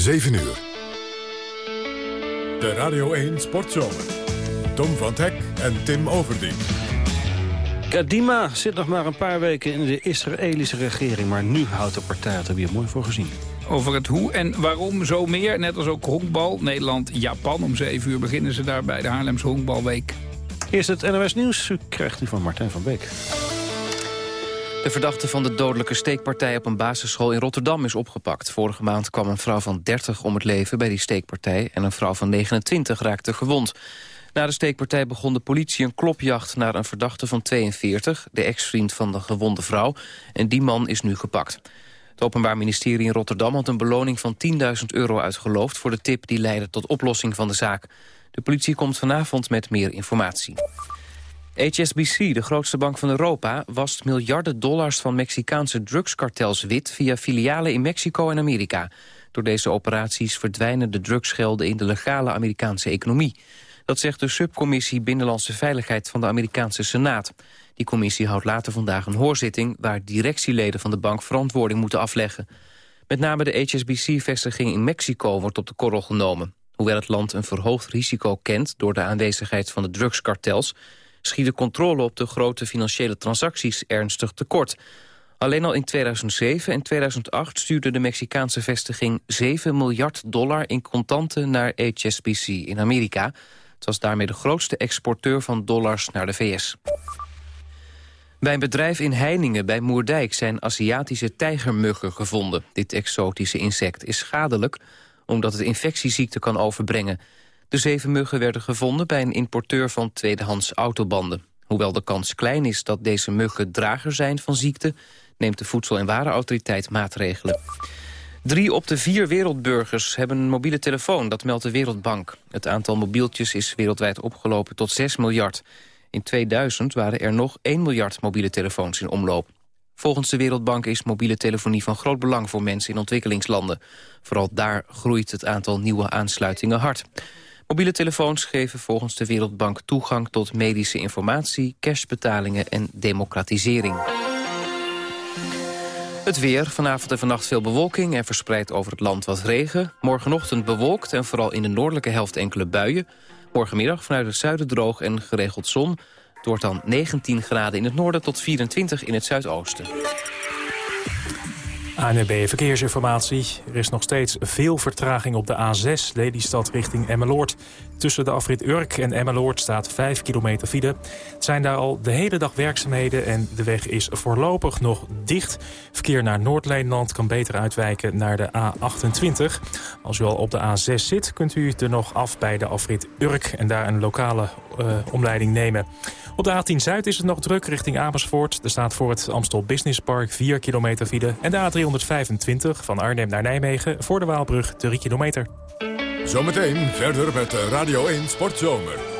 7 uur. De Radio 1 Sportzomer. Tom van Hek en Tim Overdien. Kadima zit nog maar een paar weken in de Israëlische regering... maar nu houdt de partij het er weer mooi voor gezien. Over het hoe en waarom zo meer, net als ook honkbal. Nederland-Japan, om 7 uur beginnen ze daar bij de Haarlemse Honkbalweek. Eerst het NOS Nieuws, u krijgt u van Martijn van Beek. De verdachte van de dodelijke steekpartij op een basisschool in Rotterdam is opgepakt. Vorige maand kwam een vrouw van 30 om het leven bij die steekpartij... en een vrouw van 29 raakte gewond. Na de steekpartij begon de politie een klopjacht naar een verdachte van 42... de ex-vriend van de gewonde vrouw, en die man is nu gepakt. Het Openbaar Ministerie in Rotterdam had een beloning van 10.000 euro uitgeloofd... voor de tip die leidde tot oplossing van de zaak. De politie komt vanavond met meer informatie. HSBC, de grootste bank van Europa, wast miljarden dollars van Mexicaanse drugskartels wit via filialen in Mexico en Amerika. Door deze operaties verdwijnen de drugsgelden in de legale Amerikaanse economie. Dat zegt de subcommissie Binnenlandse Veiligheid van de Amerikaanse Senaat. Die commissie houdt later vandaag een hoorzitting... waar directieleden van de bank verantwoording moeten afleggen. Met name de HSBC-vestiging in Mexico wordt op de korrel genomen. Hoewel het land een verhoogd risico kent door de aanwezigheid van de drugskartels schiet controle op de grote financiële transacties ernstig tekort. Alleen al in 2007 en 2008 stuurde de Mexicaanse vestiging 7 miljard dollar in contanten naar HSBC in Amerika. Het was daarmee de grootste exporteur van dollars naar de VS. Bij een bedrijf in Heiningen bij Moerdijk zijn Aziatische tijgermuggen gevonden. Dit exotische insect is schadelijk omdat het infectieziekten kan overbrengen. De zeven muggen werden gevonden bij een importeur van tweedehands autobanden. Hoewel de kans klein is dat deze muggen drager zijn van ziekte... neemt de Voedsel- en Warenautoriteit maatregelen. Drie op de vier wereldburgers hebben een mobiele telefoon, dat meldt de Wereldbank. Het aantal mobieltjes is wereldwijd opgelopen tot 6 miljard. In 2000 waren er nog 1 miljard mobiele telefoons in omloop. Volgens de Wereldbank is mobiele telefonie van groot belang voor mensen in ontwikkelingslanden. Vooral daar groeit het aantal nieuwe aansluitingen hard. Mobiele telefoons geven volgens de Wereldbank toegang tot medische informatie, cashbetalingen en democratisering. Het weer, vanavond en vannacht veel bewolking en verspreid over het land wat regen. Morgenochtend bewolkt en vooral in de noordelijke helft enkele buien. Morgenmiddag vanuit het zuiden droog en geregeld zon. Het wordt dan 19 graden in het noorden tot 24 in het zuidoosten. ANB Verkeersinformatie. Er is nog steeds veel vertraging op de A6, Lelystad richting Emmeloord. Tussen de afrit Urk en Emmeloord staat 5 kilometer file. Het zijn daar al de hele dag werkzaamheden en de weg is voorlopig nog dicht. Verkeer naar Noord-Nederland kan beter uitwijken naar de A28. Als u al op de A6 zit, kunt u er nog af bij de afrit Urk... en daar een lokale uh, omleiding nemen. Op de A10 Zuid is het nog druk richting Amersfoort. Er staat voor het Amstel Business Park 4 kilometer file. En de A325 van Arnhem naar Nijmegen voor de Waalbrug 3 kilometer. Zometeen verder met Radio 1 Sportzomer.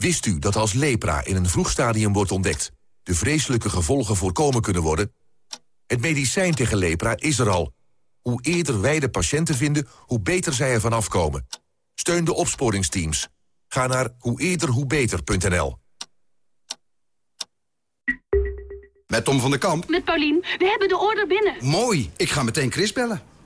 Wist u dat als lepra in een vroeg stadium wordt ontdekt... de vreselijke gevolgen voorkomen kunnen worden? Het medicijn tegen lepra is er al. Hoe eerder wij de patiënten vinden, hoe beter zij ervan afkomen. Steun de opsporingsteams. Ga naar hoe eerder hoe beter.nl. Met Tom van der Kamp. Met Paulien. We hebben de order binnen. Mooi. Ik ga meteen Chris bellen.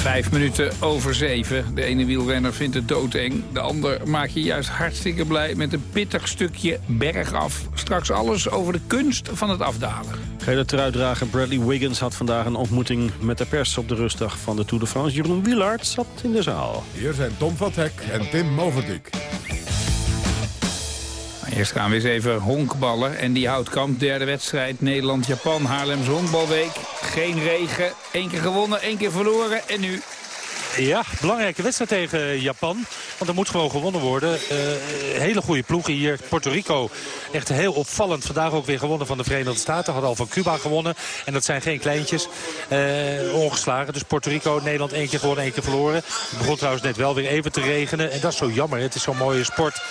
Vijf minuten over zeven. De ene wielrenner vindt het doodeng. De ander maakt je juist hartstikke blij met een pittig stukje bergaf. Straks alles over de kunst van het afdalen. Gele truitdrager Bradley Wiggins had vandaag een ontmoeting met de pers op de rustdag van de Tour de France. Jeroen Wielaert zat in de zaal. Hier zijn Tom van Hek en Tim Overdijk. Eerst gaan we eens even honkballen. En die houdt kamp. Derde wedstrijd Nederland-Japan. Haarlems honkbalweek. Geen regen. Eén keer gewonnen, één keer verloren. En nu ja, belangrijke wedstrijd tegen Japan. Want er moet gewoon gewonnen worden. Uh, hele goede ploegen hier. Puerto Rico echt heel opvallend. Vandaag ook weer gewonnen van de Verenigde Staten. Had al van Cuba gewonnen. En dat zijn geen kleintjes. Uh, ongeslagen. Dus Puerto Rico, Nederland één keer gewonnen, één keer verloren. Het begon trouwens net wel weer even te regenen. En dat is zo jammer. Het is zo'n mooie sport.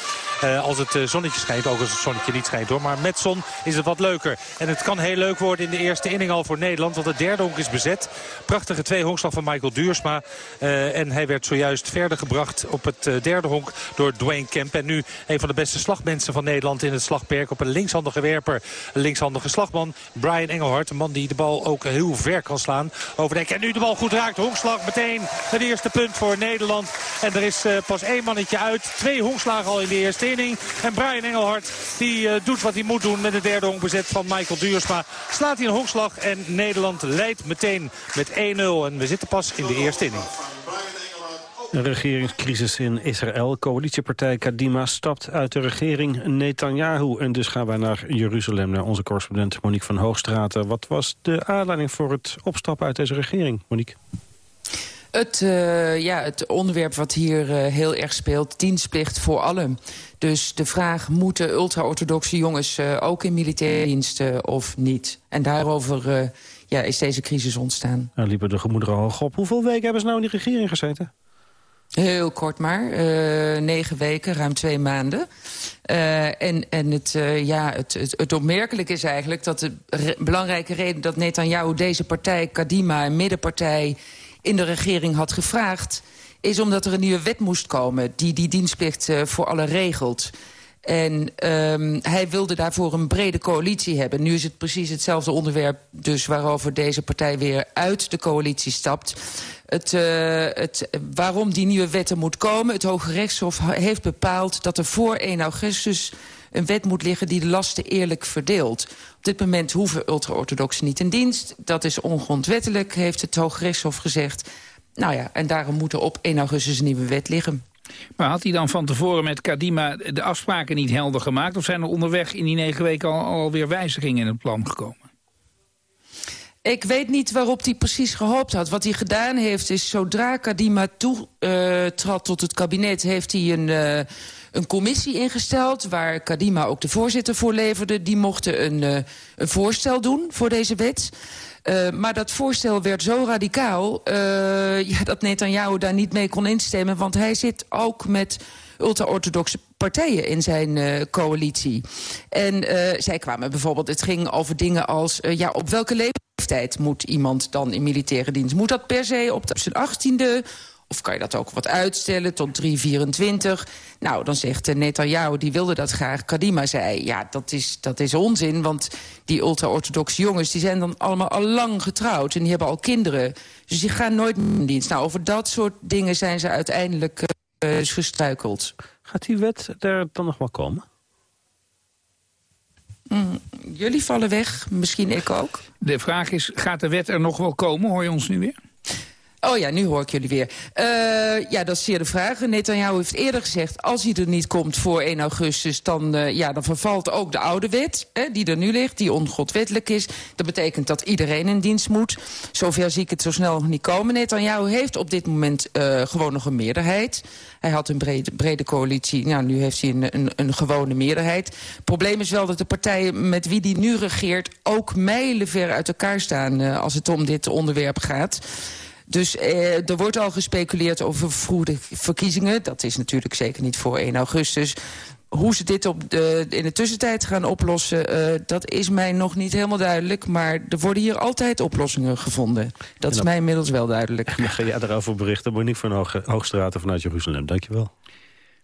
Uh, als het zonnetje schijnt, ook als het zonnetje niet schijnt hoor. Maar met zon is het wat leuker. En het kan heel leuk worden in de eerste inning al voor Nederland. Want het derde honk is bezet. Prachtige twee honkslag van Michael Duursma. En hij werd zojuist verder gebracht op het uh, derde honk door Dwayne Kemp. En nu een van de beste slagmensen van Nederland in het slagperk. Op een linkshandige werper, een linkshandige slagman. Brian Engelhard, een man die de bal ook heel ver kan slaan. Overdek. En nu de bal goed raakt. Honkslag meteen het eerste punt voor Nederland. En er is uh, pas één mannetje uit. Twee honkslagen al in de eerste inning. En Brian Engelhard die doet wat hij moet doen met de derde honk bezet van Michael Duursma. Slaat hij een honkslag en Nederland leidt meteen met 1-0. En we zitten pas in de eerste inning. Een regeringscrisis in Israël. Coalitiepartij Kadima stapt uit de regering Netanyahu. En dus gaan wij naar Jeruzalem, naar onze correspondent Monique van Hoogstraten. Wat was de aanleiding voor het opstappen uit deze regering, Monique? Het, uh, ja, het onderwerp wat hier uh, heel erg speelt, dienstplicht voor allen. Dus de vraag, moeten ultra-orthodoxe jongens uh, ook in militaire diensten of niet? En daarover ja, is deze crisis ontstaan. Nou liepen de gemoederen hoog op. Hoeveel weken hebben ze nou in die regering gezeten? Heel kort maar. Uh, negen weken, ruim twee maanden. Uh, en en het, uh, ja, het, het, het opmerkelijk is eigenlijk dat de re belangrijke reden... dat Netanyahu deze partij, Kadima, een middenpartij... in de regering had gevraagd... is omdat er een nieuwe wet moest komen... die die dienstplicht voor alle regelt. En um, hij wilde daarvoor een brede coalitie hebben. Nu is het precies hetzelfde onderwerp dus waarover deze partij weer uit de coalitie stapt. Het, uh, het, waarom die nieuwe wetten moet komen. Het Hoge Rechtshof heeft bepaald dat er voor 1 augustus een wet moet liggen die de lasten eerlijk verdeelt. Op dit moment hoeven ultra-orthodoxen niet in dienst. Dat is ongrondwettelijk, heeft het Hoge Rechtshof gezegd. Nou ja, en daarom moet er op 1 augustus een nieuwe wet liggen. Maar had hij dan van tevoren met Kadima de afspraken niet helder gemaakt? Of zijn er onderweg in die negen weken al, alweer wijzigingen in het plan gekomen? Ik weet niet waarop hij precies gehoopt had. Wat hij gedaan heeft is, zodra Kadima toetrad uh, tot het kabinet... heeft hij een, uh, een commissie ingesteld waar Kadima ook de voorzitter voor leverde. Die mochten een, uh, een voorstel doen voor deze wet. Uh, maar dat voorstel werd zo radicaal uh, ja, dat Netanyahu daar niet mee kon instemmen. Want hij zit ook met ultra-orthodoxe partijen in zijn coalitie. En zij kwamen bijvoorbeeld, het ging over dingen als... ja, op welke leeftijd moet iemand dan in militaire dienst? Moet dat per se op zijn achttiende of kan je dat ook wat uitstellen tot 3,24? Nou, dan zegt uh, Netanyahu, die wilde dat graag. Kadima zei, ja, dat is, dat is onzin. Want die ultra-orthodoxe jongens... die zijn dan allemaal al lang getrouwd. En die hebben al kinderen. Dus die gaan nooit meer in dienst. Nou, over dat soort dingen zijn ze uiteindelijk uh, gestruikeld. Gaat die wet er dan nog wel komen? Mm, jullie vallen weg, misschien ik ook. De vraag is, gaat de wet er nog wel komen? Hoor je ons nu weer? Oh ja, nu hoor ik jullie weer. Uh, ja, dat is zeer de vraag. Netanyahu heeft eerder gezegd... als hij er niet komt voor 1 augustus... dan, uh, ja, dan vervalt ook de oude wet hè, die er nu ligt... die ongodwettelijk is. Dat betekent dat iedereen in dienst moet. Zover zie ik het zo snel nog niet komen. Netanyahu heeft op dit moment uh, gewoon nog een meerderheid. Hij had een brede, brede coalitie. Nou, nu heeft hij een, een, een gewone meerderheid. Het probleem is wel dat de partijen met wie hij nu regeert... ook mijlenver uit elkaar staan als het om dit onderwerp gaat... Dus eh, er wordt al gespeculeerd over vroege verkiezingen. Dat is natuurlijk zeker niet voor 1 augustus. Hoe ze dit op de, in de tussentijd gaan oplossen, uh, dat is mij nog niet helemaal duidelijk. Maar er worden hier altijd oplossingen gevonden. Dat is mij inmiddels wel duidelijk. Dan ga jij daarover berichten. Monique van Hoog, Hoogstraten vanuit Jeruzalem. Dankjewel.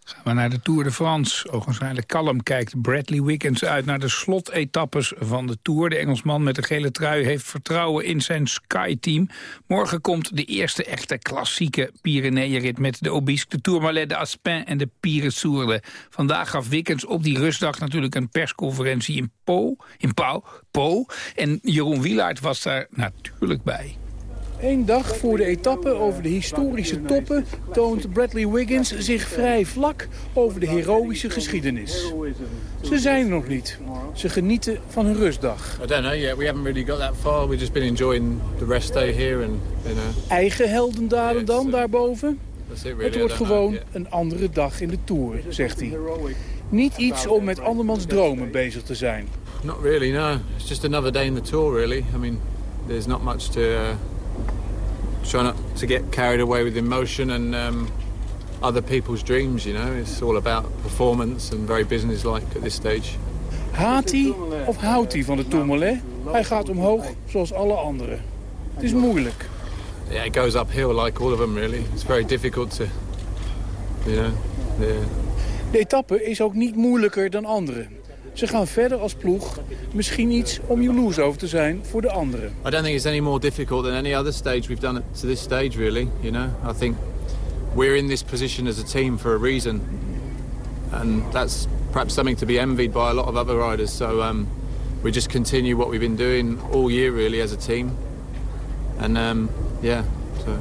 Gaan we naar de Tour de France. Ogenschijnlijk kalm kijkt Bradley Wiggins uit naar de slotetappes van de Tour. De Engelsman met de gele trui heeft vertrouwen in zijn Sky-team. Morgen komt de eerste echte klassieke Pyreneeënrit met de Obisque, de Tourmalet, de Aspin en de Pire Vandaag gaf Wiggins op die rustdag natuurlijk een persconferentie in Po, in Pau, Po. En Jeroen Wielaert was daar natuurlijk bij. Eén dag voor de etappe over de historische toppen toont Bradley Wiggins zich vrij vlak over de heroïsche geschiedenis. Ze zijn er nog niet. Ze genieten van hun rustdag. I don't know yet. We haven't really got that far. We've just been enjoying the rest day here and you know. Eigen heldendaden dan daarboven? Het wordt gewoon een andere dag in de Tour, zegt hij. Niet iets om met andermans dromen bezig te zijn. Not really, no. It's just another day in the Tour, really. I mean, there's not much to... Uh try not to get carried away with emotion and um, other people's dreams, you know. It's all about performance and very businesslike at this stage. Haat hij of houdt hij van de Tourmalet? Hij gaat omhoog zoals alle anderen. Het is moeilijk. Yeah, it goes uphill like all of them really. It's very difficult to, you know. Yeah. De etappe is ook niet moeilijker dan andere. Ze gaan verder als ploeg. Misschien iets om jaloers over te zijn voor de anderen. I don't think it's any more difficult than any other stage we've done it to this stage really, you know. I think we're in this position as a team for a reason. And that's perhaps something to be envied by a lot of other riders. So um, we just continue what we've been doing all year really as a team. And um, yeah, so.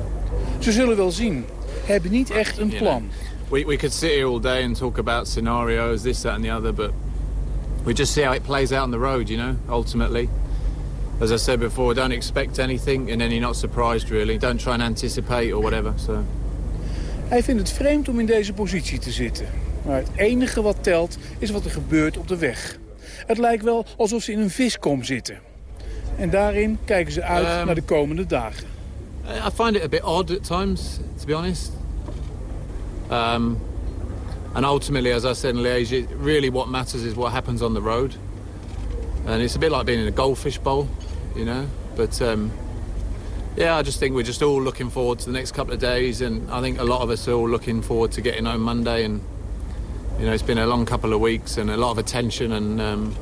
Ze zullen wel zien. Hebben niet echt een plan. we, we could sit here all day and talk about scenarios, this, that and the other, but we just see how it plays out on the road, you know, ultimately. As I said before, don't expect anything and then you're not surprised really. Don't try and anticipate or whatever. So. Hij vindt het vreemd om in deze positie te zitten. Maar het enige wat telt is wat er gebeurt op de weg. Het lijkt wel alsof ze in een viskom zitten. En daarin kijken ze uit um, naar de komende dagen. I find it a bit odd at times, to be honest. Um, And ultimately, as I said in Liège, really what matters is what happens on the road. And it's a bit like being in a goldfish bowl, you know. But um, yeah, I just think we're just all looking forward to the next couple of days, and I think a lot of us are all looking forward to getting home Monday. And you know, it's been a long couple of weeks and a lot of attention, and um,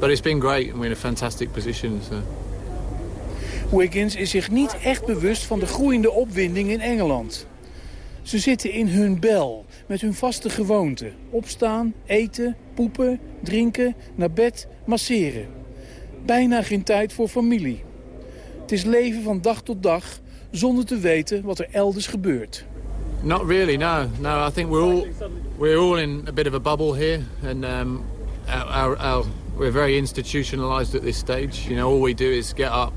but it's been great, and we're in a fantastic position. So. Wiggins is zich niet echt bewust van de groeiende opwinding in Engeland. Ze zitten in hun bel, met hun vaste gewoonte. Opstaan, eten, poepen, drinken, naar bed, masseren. Bijna geen tijd voor familie. Het is leven van dag tot dag, zonder te weten wat er elders gebeurt. Not really, no. No, I think we're all we're all in a bit of a bubble here, and um, we're very institutionalized at this stage. You know, all we do is get up,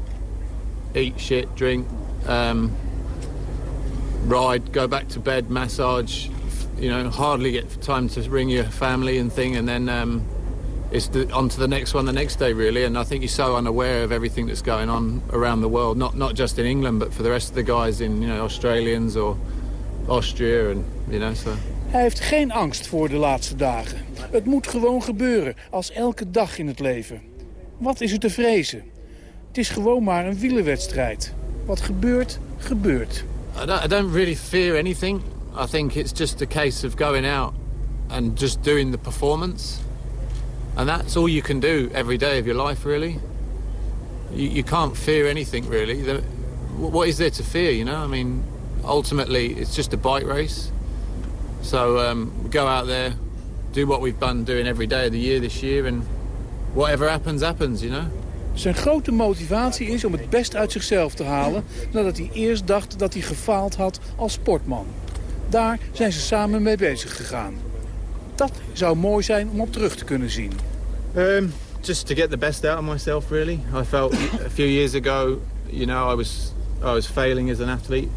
eat shit, drink, um, ride, go back to bed, massage. You know, hardly get time to ring your family and thing, and then um, it's the, on to the next one the next day, really. And I think you're so unaware of everything that's going on around the world, not not just in England, but for the rest of the guys in you know Australians or Austria, and you know so. Hij heeft geen angst voor de laatste dagen. Het moet gewoon gebeuren, als elke dag in het leven. Wat is er te vrezen? Het is gewoon maar een wielerwedstrijd. Wat gebeurt, gebeurt. I don't, I don't really fear anything. I think it's just a case of going out and just doing the performance. And that's all you can do every day of your life, really. You, you can't fear anything, really. The, what is there to fear, you know? I mean, ultimately, it's just a bike race. So um, go out there, do what we've been doing every day of the year this year, and whatever happens, happens, you know? Zijn grote motivatie is om het best uit zichzelf te halen... nadat hij eerst dacht dat hij gefaald had als sportman. Daar zijn ze samen mee bezig gegaan. Dat zou mooi zijn om op terug te kunnen zien. Um, just to get the best out of myself, really. I felt a few years ago, you know, I was, I was failing as an athlete.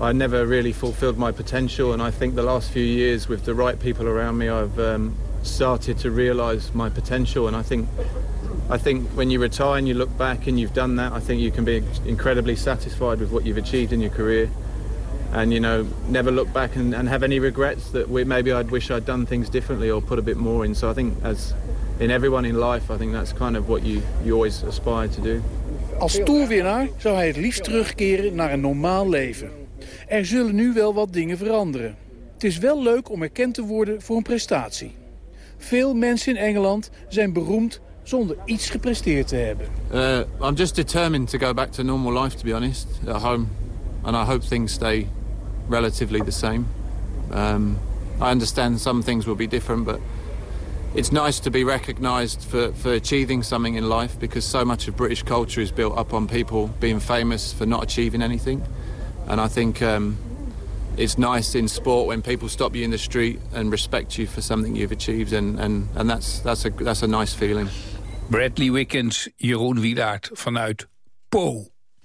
I never really fulfilled my potential, and I think the last few years, with the right people around me, I've um, started to realise my potential, and I think I think when you retire and you look back and you've done that, I think you can be incredibly satisfied with what you've achieved in your career. And, you know, never look back and, and have any regrets that we, maybe I'd wish I'd done things differently or put a bit more in. So I think as in everyone in life, I think that's kind of what you, you always aspire to do. Als toerwinnaar zou hij het liefst terugkeren naar een normaal leven. Er zullen nu wel wat dingen veranderen. Het is wel leuk om erkend te worden voor een prestatie. Veel mensen in Engeland zijn beroemd zonder iets gepresteerd te hebben. Uh, I'm just determined to go back to normal life, to be honest, at home. And I hope things stay relatively the same. Um, I understand some things will be different, but it's nice to be recognised for, for achieving something in life because so much of British culture is built up on people being famous for not achieving anything. And I think um, it's nice in sport when people stop you in the street and respect you for something you've achieved. And, and, and that's, that's, a, that's a nice feeling. Bradley Wickens, Jeroen Wielaert vanuit Po.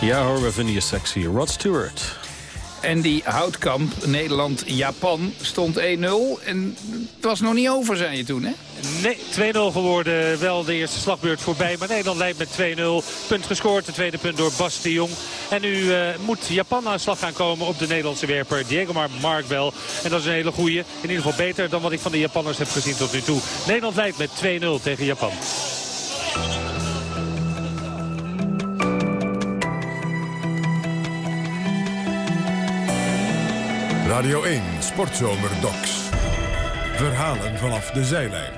Ja hoor, we vinden je sexy. Rod Stewart. En die Houtkamp, Nederland-Japan, stond 1-0. En het was nog niet over, zei je toen, hè? Nee, 2-0 geworden. Wel de eerste slagbeurt voorbij. Maar Nederland leidt met 2-0. Punt gescoord. De tweede punt door Bas de Jong. En nu uh, moet Japan aan slag gaan komen op de Nederlandse werper. Diego Mar Markbel. En dat is een hele goeie. In ieder geval beter dan wat ik van de Japanners heb gezien tot nu toe. Nederland leidt met 2-0 tegen Japan. Radio 1 Sportzomer Docs. Verhalen vanaf de zijlijn.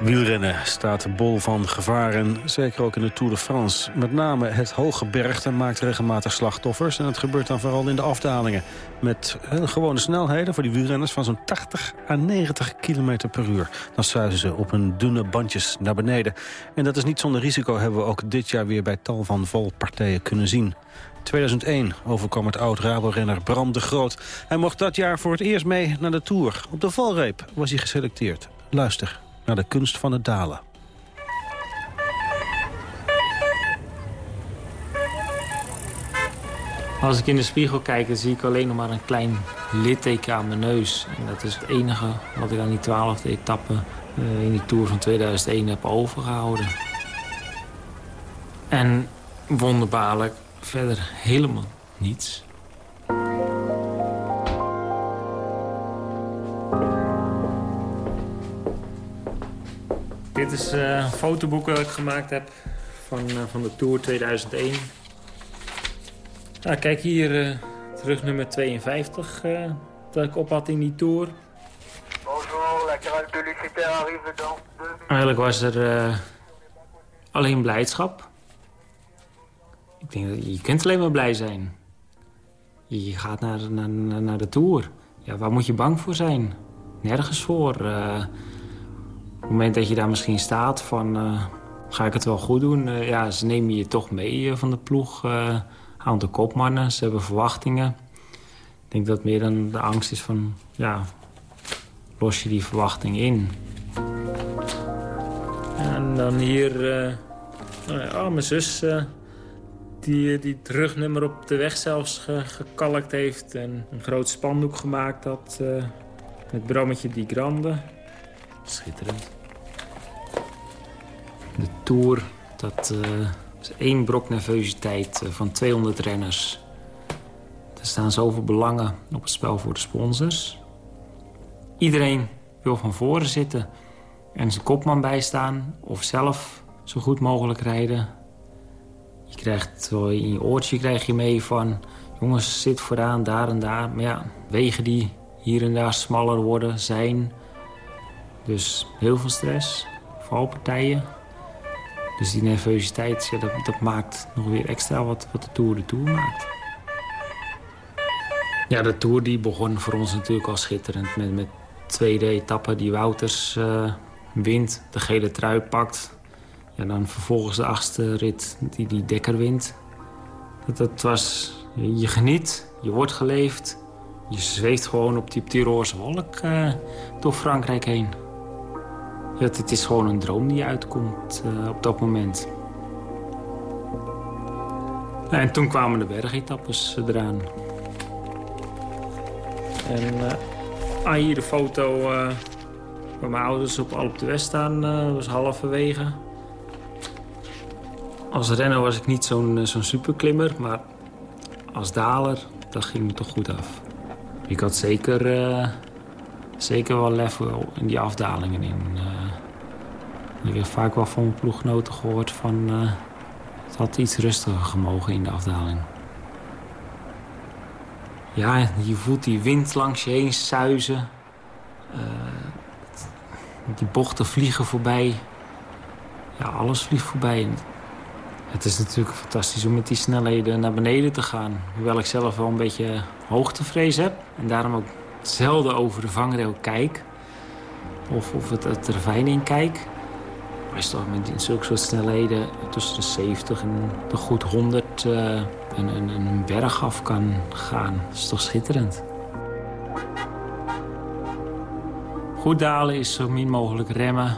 Wielrennen staat bol van gevaren, zeker ook in de Tour de France. Met name het hoge bergte maakt regelmatig slachtoffers... en het gebeurt dan vooral in de afdalingen. Met gewone snelheden voor die wielrenners van zo'n 80 à 90 km per uur. Dan zuizen ze op hun dunne bandjes naar beneden. En dat is niet zonder risico hebben we ook dit jaar weer bij tal van volpartijen kunnen zien. 2001 overkwam het oud-Rabo-renner Bram de Groot. Hij mocht dat jaar voor het eerst mee naar de Tour. Op de valreep was hij geselecteerd. Luister naar de kunst van het dalen. Als ik in de spiegel kijk, zie ik alleen nog maar een klein litteken aan mijn neus. En dat is het enige wat ik aan die twaalfde etappe uh, in die Tour van 2001 heb overgehouden. En wonderbaarlijk verder helemaal niets. Dit is uh, een fotoboek dat ik gemaakt heb van, uh, van de Tour 2001. Nou, kijk hier, uh, terug nummer 52 dat ik op had in die Tour. Bonjour, la caralle de Luciter arrive dans Eigenlijk was er alleen blijdschap. Je kunt alleen maar blij zijn. Je gaat naar, naar, naar de Tour. Ja, waar moet je bang voor zijn? Nergens voor. Op het moment dat je daar misschien staat van... Uh, ga ik het wel goed doen? Uh, ja, ze nemen je toch mee van de ploeg. aantal kopmannen, ze hebben verwachtingen. Ik denk dat meer dan de angst is van... ja, los je die verwachting in. En dan hier... oh, mijn zus... die, die het op de weg zelfs ge, gekalkt heeft... en een groot spandoek gemaakt had... met Brammetje die Grande... Schitterend. De Tour, dat uh, is één brok nervositeit uh, van 200 renners. Er staan zoveel belangen op het spel voor de sponsors. Iedereen wil van voren zitten en zijn kopman bijstaan... of zelf zo goed mogelijk rijden. Je krijgt in je oortje krijg je mee van... jongens, zit vooraan, daar en daar. Maar ja, wegen die hier en daar smaller worden, zijn... Dus heel veel stress, valpartijen. Dus die nervositeit, ja, dat, dat, maakt nog weer extra wat, wat de Tour de Tour maakt. Ja, de Tour die begon voor ons natuurlijk al schitterend. Met, met tweede etappe die Wouters uh, wint, de gele trui pakt. Ja, dan vervolgens de achtste rit die die Dekker wint. Dat, was, je geniet, je wordt geleefd. Je zweeft gewoon op die, op wolk uh, door Frankrijk heen. Het, het is gewoon een droom die uitkomt uh, op dat moment. En toen kwamen de bergetappes eraan. En hier de foto uh, waar mijn ouders op Alp de West staan, uh, was halverwege. Als renner was ik niet zo'n zo'n superklimmer, maar als daler, dat ging me toch goed af. Ik had zeker zeker wel lef in die afdalingen in. Uh, ik heb vaak wel van mijn gehoord van... Het had iets rustiger gemogen in de afdaling. Ja, je voelt die wind langs je heen suizen. Die bochten vliegen voorbij. Ja, alles vliegt voorbij. Het is natuurlijk fantastisch om met die snelheden naar beneden te gaan. Hoewel ik zelf wel een beetje hoogtevrees heb. En daarom ook zelden over de vangrail kijk. Of, of het, het ravijn in kijk. Maar is toch met zulke soort snelheden tussen de 70 en de goed 100 uh, een, een, een berg af kan gaan. Dat is toch schitterend. Goed dalen is zo min mogelijk remmen.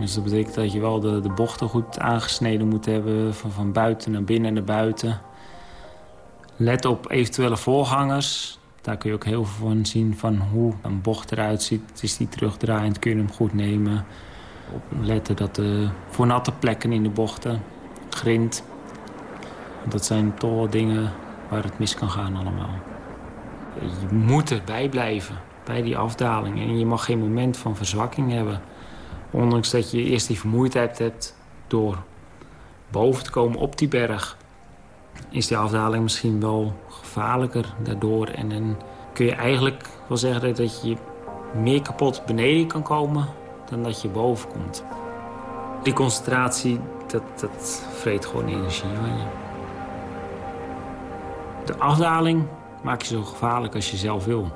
Dus dat betekent dat je wel de, de bochten goed aangesneden moet hebben. Van, van buiten naar binnen naar buiten. Let op eventuele voorgangers. Daar kun je ook heel veel van zien van hoe een bocht eruit ziet. Is die terugdraaiend, kun je hem goed nemen. Op letten dat de voor natte plekken in de bochten, grind. Dat zijn toch dingen waar het mis kan gaan allemaal. Je moet erbij blijven, bij die afdaling. En je mag geen moment van verzwakking hebben. Ondanks dat je eerst die vermoeidheid hebt door boven te komen op die berg... is die afdaling misschien wel gevaarlijker daardoor. En dan kun je eigenlijk wel zeggen dat je meer kapot beneden kan komen dan dat je boven komt. Die concentratie, dat, dat vreet gewoon energie van je. De afdaling maak je zo gevaarlijk als je zelf wil.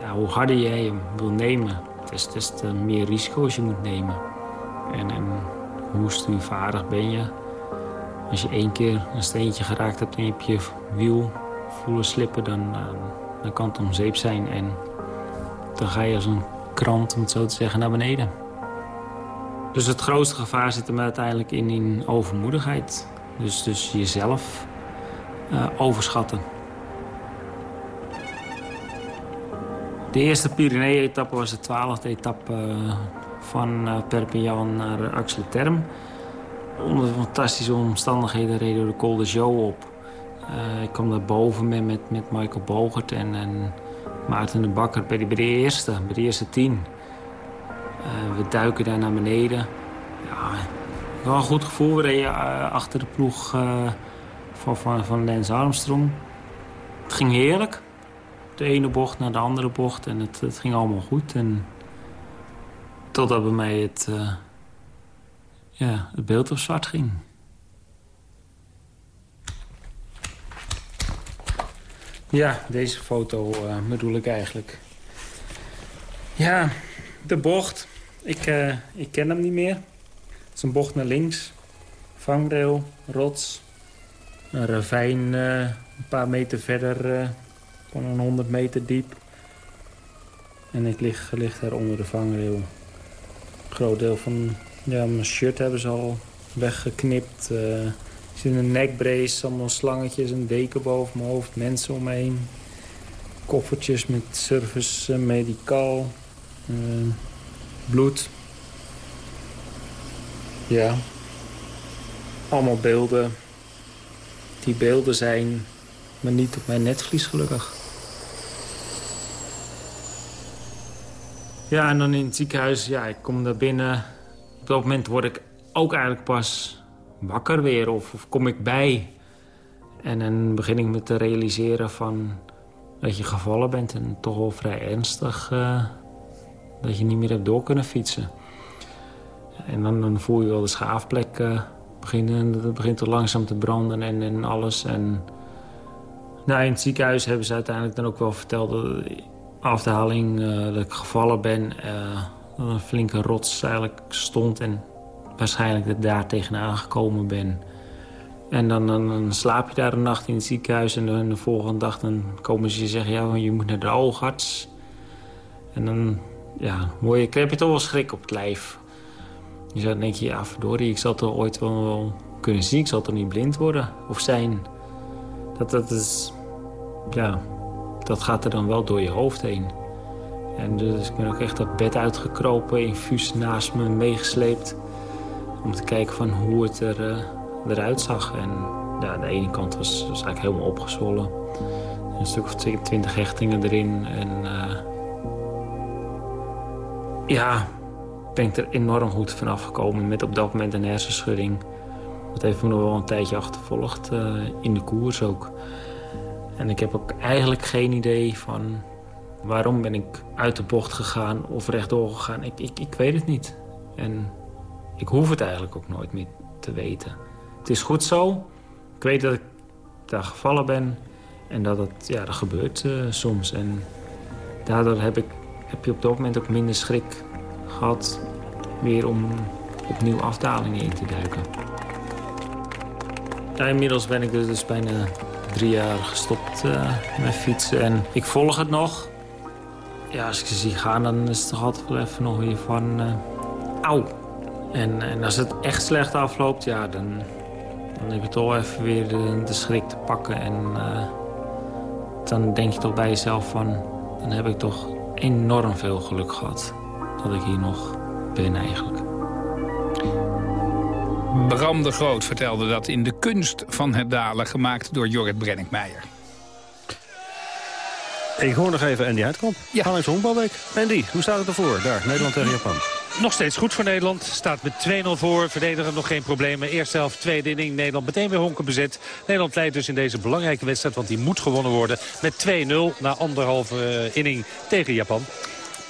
Ja, hoe harder jij hem wil nemen, des, des te meer risico's je moet nemen. En, en hoe stuurvaardig ben je. Als je één keer een steentje geraakt hebt en je hebt je wiel voelen slippen... dan, uh, dan kan het om zeep zijn en dan ga je als een krant, om het zo te zeggen, naar beneden. Dus het grootste gevaar zit hem uiteindelijk in, in overmoedigheid. Dus, dus jezelf uh, overschatten. De eerste Pyrenee-etappe was de twaalfde etappe uh, van uh, Perpignan naar Axel Term. Onder fantastische omstandigheden reden we de Col de Joux op. ik kwam daar boven met, met, met Michael Bogert en, en Maarten de Bakker bij de, bij de eerste, bij de eerste tien. We duiken daar naar beneden. Ja, wel een goed gevoel. We reden achter de ploeg van, van, van Lance Armstrong. Het ging heerlijk. De ene bocht naar de andere bocht. En het, ging allemaal goed. En totdat bij mij het, ja, het beeld op zwart ging. Ja, deze foto uh, bedoel ik eigenlijk. Ja, de bocht. Ik, uh, ik ken hem niet meer. Het is een bocht naar links. Vangrail, rots. Een ravijn een paar meter verder. Van een 100 meter diep. En ik lig, lig daar onder de vangrail. Een groot deel van ja, mijn shirt hebben ze al weggeknipt zit een nekbrace, allemaal slangetjes, een deken boven mijn hoofd, mensen om me heen. Koffertjes met service, uh, medicaal, uh, bloed. Ja. Allemaal beelden. Die beelden zijn, maar niet op mijn netvlies gelukkig. Ja, en dan in het ziekenhuis, ja, ik kom daar binnen. Op dat moment word ik ook eigenlijk pas wakker weer of, kom ik bij? En dan begin ik me te realiseren van dat je gevallen bent en toch wel vrij ernstig uh, dat je niet meer hebt door kunnen fietsen. En dan, dan voel je wel de schaafplek uh, beginnen. Het begint er langzaam te branden en, en alles. En nou, in het ziekenhuis hebben ze uiteindelijk dan ook wel verteld dat afdaling uh, dat ik gevallen ben. dat een flinke rots eigenlijk stond en waarschijnlijk dat daar tegenaan gekomen ben. En dan, dan, slaap je daar een nacht in het ziekenhuis... en de, volgende dag dan komen ze je zeggen... ja, je moet naar de oogarts. En dan ja, hoor je, heb je toch wel schrik op het lijf. Dus dan denk je, ja, verdorie, ik zal toch ooit wel kunnen zien. Ik zal toch niet blind worden of zijn. Dat, dat is... Ja, dat gaat er dan wel door je hoofd heen. En dus ik ben ook echt dat bed uitgekropen, infuus naast me meegesleept om te kijken van hoe het er, uh, eruit zag. En ja, de ene kant was, was eigenlijk helemaal opgezwollen. Een stuk of twintig hechtingen erin. En uh, ja, ben er enorm goed vanaf gekomen met op dat moment een hersenschudding. Dat heeft me nog wel een tijdje achtervolgd, uh, in de koers ook. En ik heb ook eigenlijk geen idee van waarom ben ik uit de bocht gegaan of rechtdoor gegaan. Ik, ik, ik weet het niet. En ik hoef het eigenlijk ook nooit meer te weten. Het is goed zo. Ik weet dat ik daar gevallen ben. En dat het, ja, dat gebeurt uh, soms. En daardoor heb, ik, heb je op dat moment ook minder schrik gehad... weer om opnieuw afdalingen in te duiken. Ja, inmiddels ben ik dus bijna drie jaar gestopt uh, met fietsen. En ik volg het nog. Ja, als ik ze zie gaan, dan is het toch altijd wel even nog weer van... Uh, auw, en, en als het echt slecht afloopt, ja, dan, dan heb je toch even weer de, de schrik te pakken. En uh, dan denk je toch bij jezelf van... dan heb ik toch enorm veel geluk gehad dat ik hier nog ben eigenlijk. Bram de Groot vertelde dat in de kunst van het dalen... gemaakt door Jorrit Brenninkmeijer. Ik hoor nog even Andy Uitkamp. Ja. Alex Honkbalbeek. Andy, hoe staat het ervoor? Daar, Nederland tegen Japan. Nog steeds goed voor Nederland. Staat met 2-0 voor. Verdedigen nog geen problemen. Eerste helft, tweede inning. Nederland meteen weer honken bezet. Nederland leidt dus in deze belangrijke wedstrijd. Want die moet gewonnen worden met 2-0 na anderhalve uh, inning tegen Japan.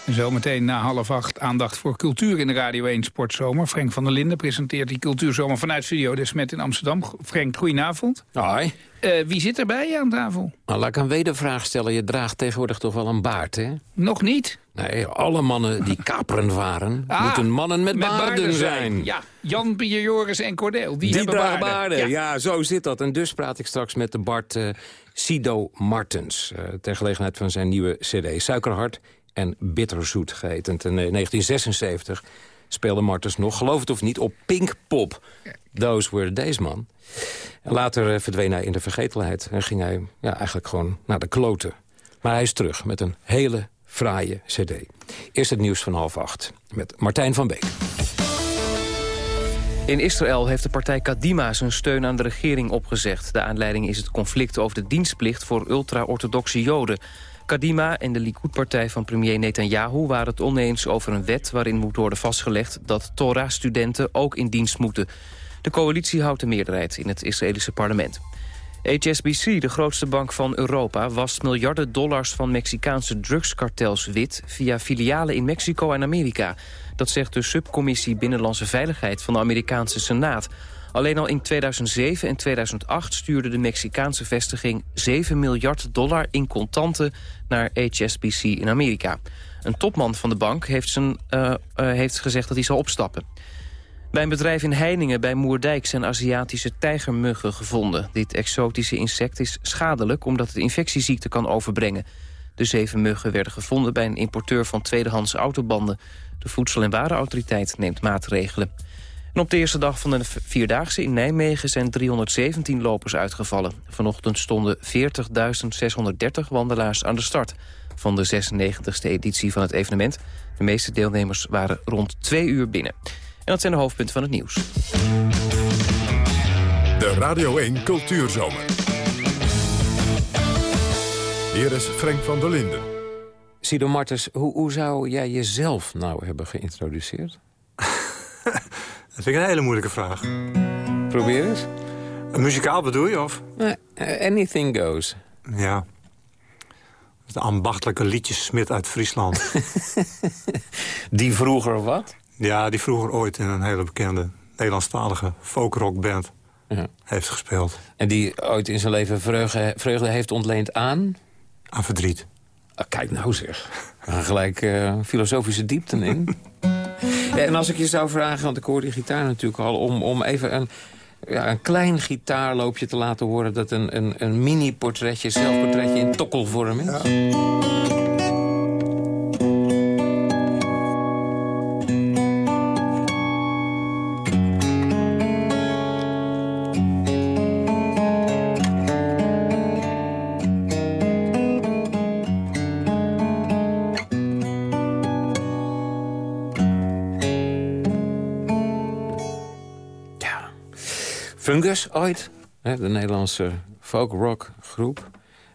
En zometeen na half acht aandacht voor cultuur in de Radio 1 Sportzomer. Frank van der Linden presenteert die cultuurzomer vanuit Studio De Smet in Amsterdam. Frank, goedenavond. Hoi. Uh, wie zit er bij je aan tafel? Nou, laat ik een wedervraag stellen. Je draagt tegenwoordig toch wel een baard, hè? Nog niet. Nee, alle mannen die kaperen varen... Ah, moeten mannen met, met baarden, zijn. Ja, Jan, Pier, Joris en Cordeel, die, die hebben baarden. baarden. Ja. zo zit dat. En dus praat ik straks met de Bart uh, Sido Martens... Uh, ter gelegenheid van zijn nieuwe cd Suikerhart en Bitterzoet geheten. In 1976 speelde Martens nog, geloof het of niet, op Pinkpop. Those were days, man. Later verdween hij in de vergetelheid en ging hij ja, eigenlijk gewoon naar de kloten. Maar hij is terug met een hele fraaie cd. Eerst het nieuws van half acht met Martijn van Beek. In Israël heeft de partij Kadima zijn steun aan de regering opgezegd. De aanleiding is het conflict over de dienstplicht voor ultra-orthodoxe joden. Kadima en de Likud-partij van premier Netanyahu waren het oneens over een wet waarin moet worden vastgelegd dat Torah-studenten ook in dienst moeten. De coalitie houdt de meerderheid in het Israëlische parlement. HSBC, de grootste bank van Europa, was miljarden dollars van Mexicaanse drugskartels wit via filialen in Mexico en Amerika. Dat zegt de subcommissie Binnenlandse Veiligheid van de Amerikaanse Senaat. Alleen al in 2007 en 2008 stuurde de Mexicaanse vestiging 7 miljard dollar in contanten naar HSBC in Amerika. Een topman van de bank heeft, zijn, uh, uh, heeft gezegd dat hij zal opstappen. Bij een bedrijf in Heiningen bij Moerdijk zijn Aziatische tijgermuggen gevonden. Dit exotische insect is schadelijk omdat het infectieziekten kan overbrengen. De zeven muggen werden gevonden bij een importeur van tweedehands autobanden. De Voedsel- en Warenautoriteit neemt maatregelen. En op de eerste dag van de Vierdaagse in Nijmegen zijn 317 lopers uitgevallen. Vanochtend stonden 40.630 wandelaars aan de start van de 96e editie van het evenement. De meeste deelnemers waren rond twee uur binnen. En dat zijn de hoofdpunten van het nieuws. De Radio 1 Cultuurzomer. Hier is Frank van der Linden. Sido Martens, hoe, hoe zou jij jezelf nou hebben geïntroduceerd? Dat vind ik een hele moeilijke vraag. Probeer eens. Een muzikaal bedoel je, of? Uh, anything goes. Ja. De ambachtelijke liedjesmid uit Friesland. die vroeger wat? Ja, die vroeger ooit in een hele bekende Nederlandstalige folkrockband ja. heeft gespeeld. En die ooit in zijn leven vreugde, vreugde heeft ontleend aan? Aan verdriet. Ah, kijk nou zeg. gelijk uh, filosofische diepten in. en als ik je zou vragen, want ik hoor die gitaar natuurlijk al... om, om even een, ja, een klein gitaarloopje te laten horen... dat een, een, een mini-portretje, zelfportretje in tokkelvorm is. Fungus ooit, hè, de Nederlandse folk-rock groep.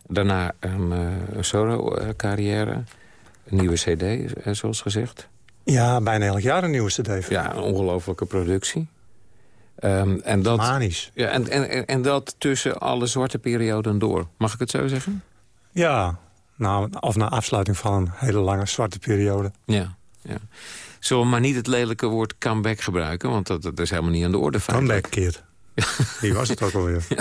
Daarna een, uh, solo-carrière, een nieuwe cd, eh, zoals gezegd. Ja, bijna elk jaar een nieuwe cd. Ja, een ongelofelijke productie. Um, en dat, Manisch. Ja, en, en, en dat tussen alle zwarte perioden door. Mag ik het zo zeggen? Ja, nou, of na afsluiting van een hele lange zwarte periode. Ja, ja. Zullen we maar niet het lelijke woord comeback gebruiken? Want dat, dat is helemaal niet aan de orde. Comeback, kid. Die was het ook alweer.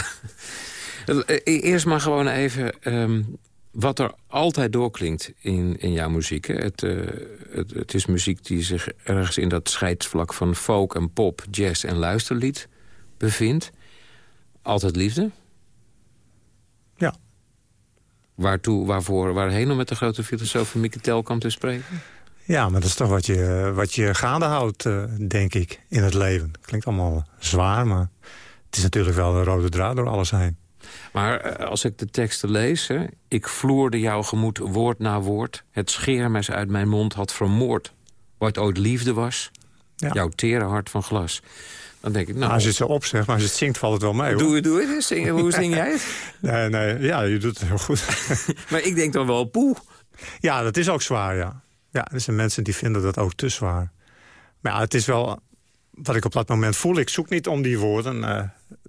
Ja. E-, eerst maar gewoon even um, wat er altijd doorklinkt in, in jouw muziek. Hè? Het, uh, het, het, is muziek die zich ergens in dat scheidsvlak van folk en pop, jazz en luisterlied bevindt. Altijd liefde? Ja. Waartoe, waarvoor, waarheen om met de grote filosoof Mieke Telkamp te spreken? Ja, maar dat is toch wat je, wat je gaande houdt, uh, denk ik, in het leven. Klinkt allemaal zwaar, maar het is natuurlijk wel een rode draad door alles heen. Maar uh, als ik de teksten lees... Hè, ik vloerde jouw gemoed woord na woord. Het scheermes uit mijn mond had vermoord. Wat ooit liefde was, ja. jouw tere hart van glas. Dan denk ik, nou... Als je het zo opzegt, maar als je het zingt, valt het wel mee, hoor. Doe, doe het Hoe zing jij het? nee, nee, ja, je doet het heel goed. maar ik denk dan wel poe. Ja, dat is ook zwaar, ja. Ja, er zijn mensen die vinden dat ook te zwaar. Maar ja, het is wel wat ik op dat moment voel. Ik zoek niet om die woorden. Uh,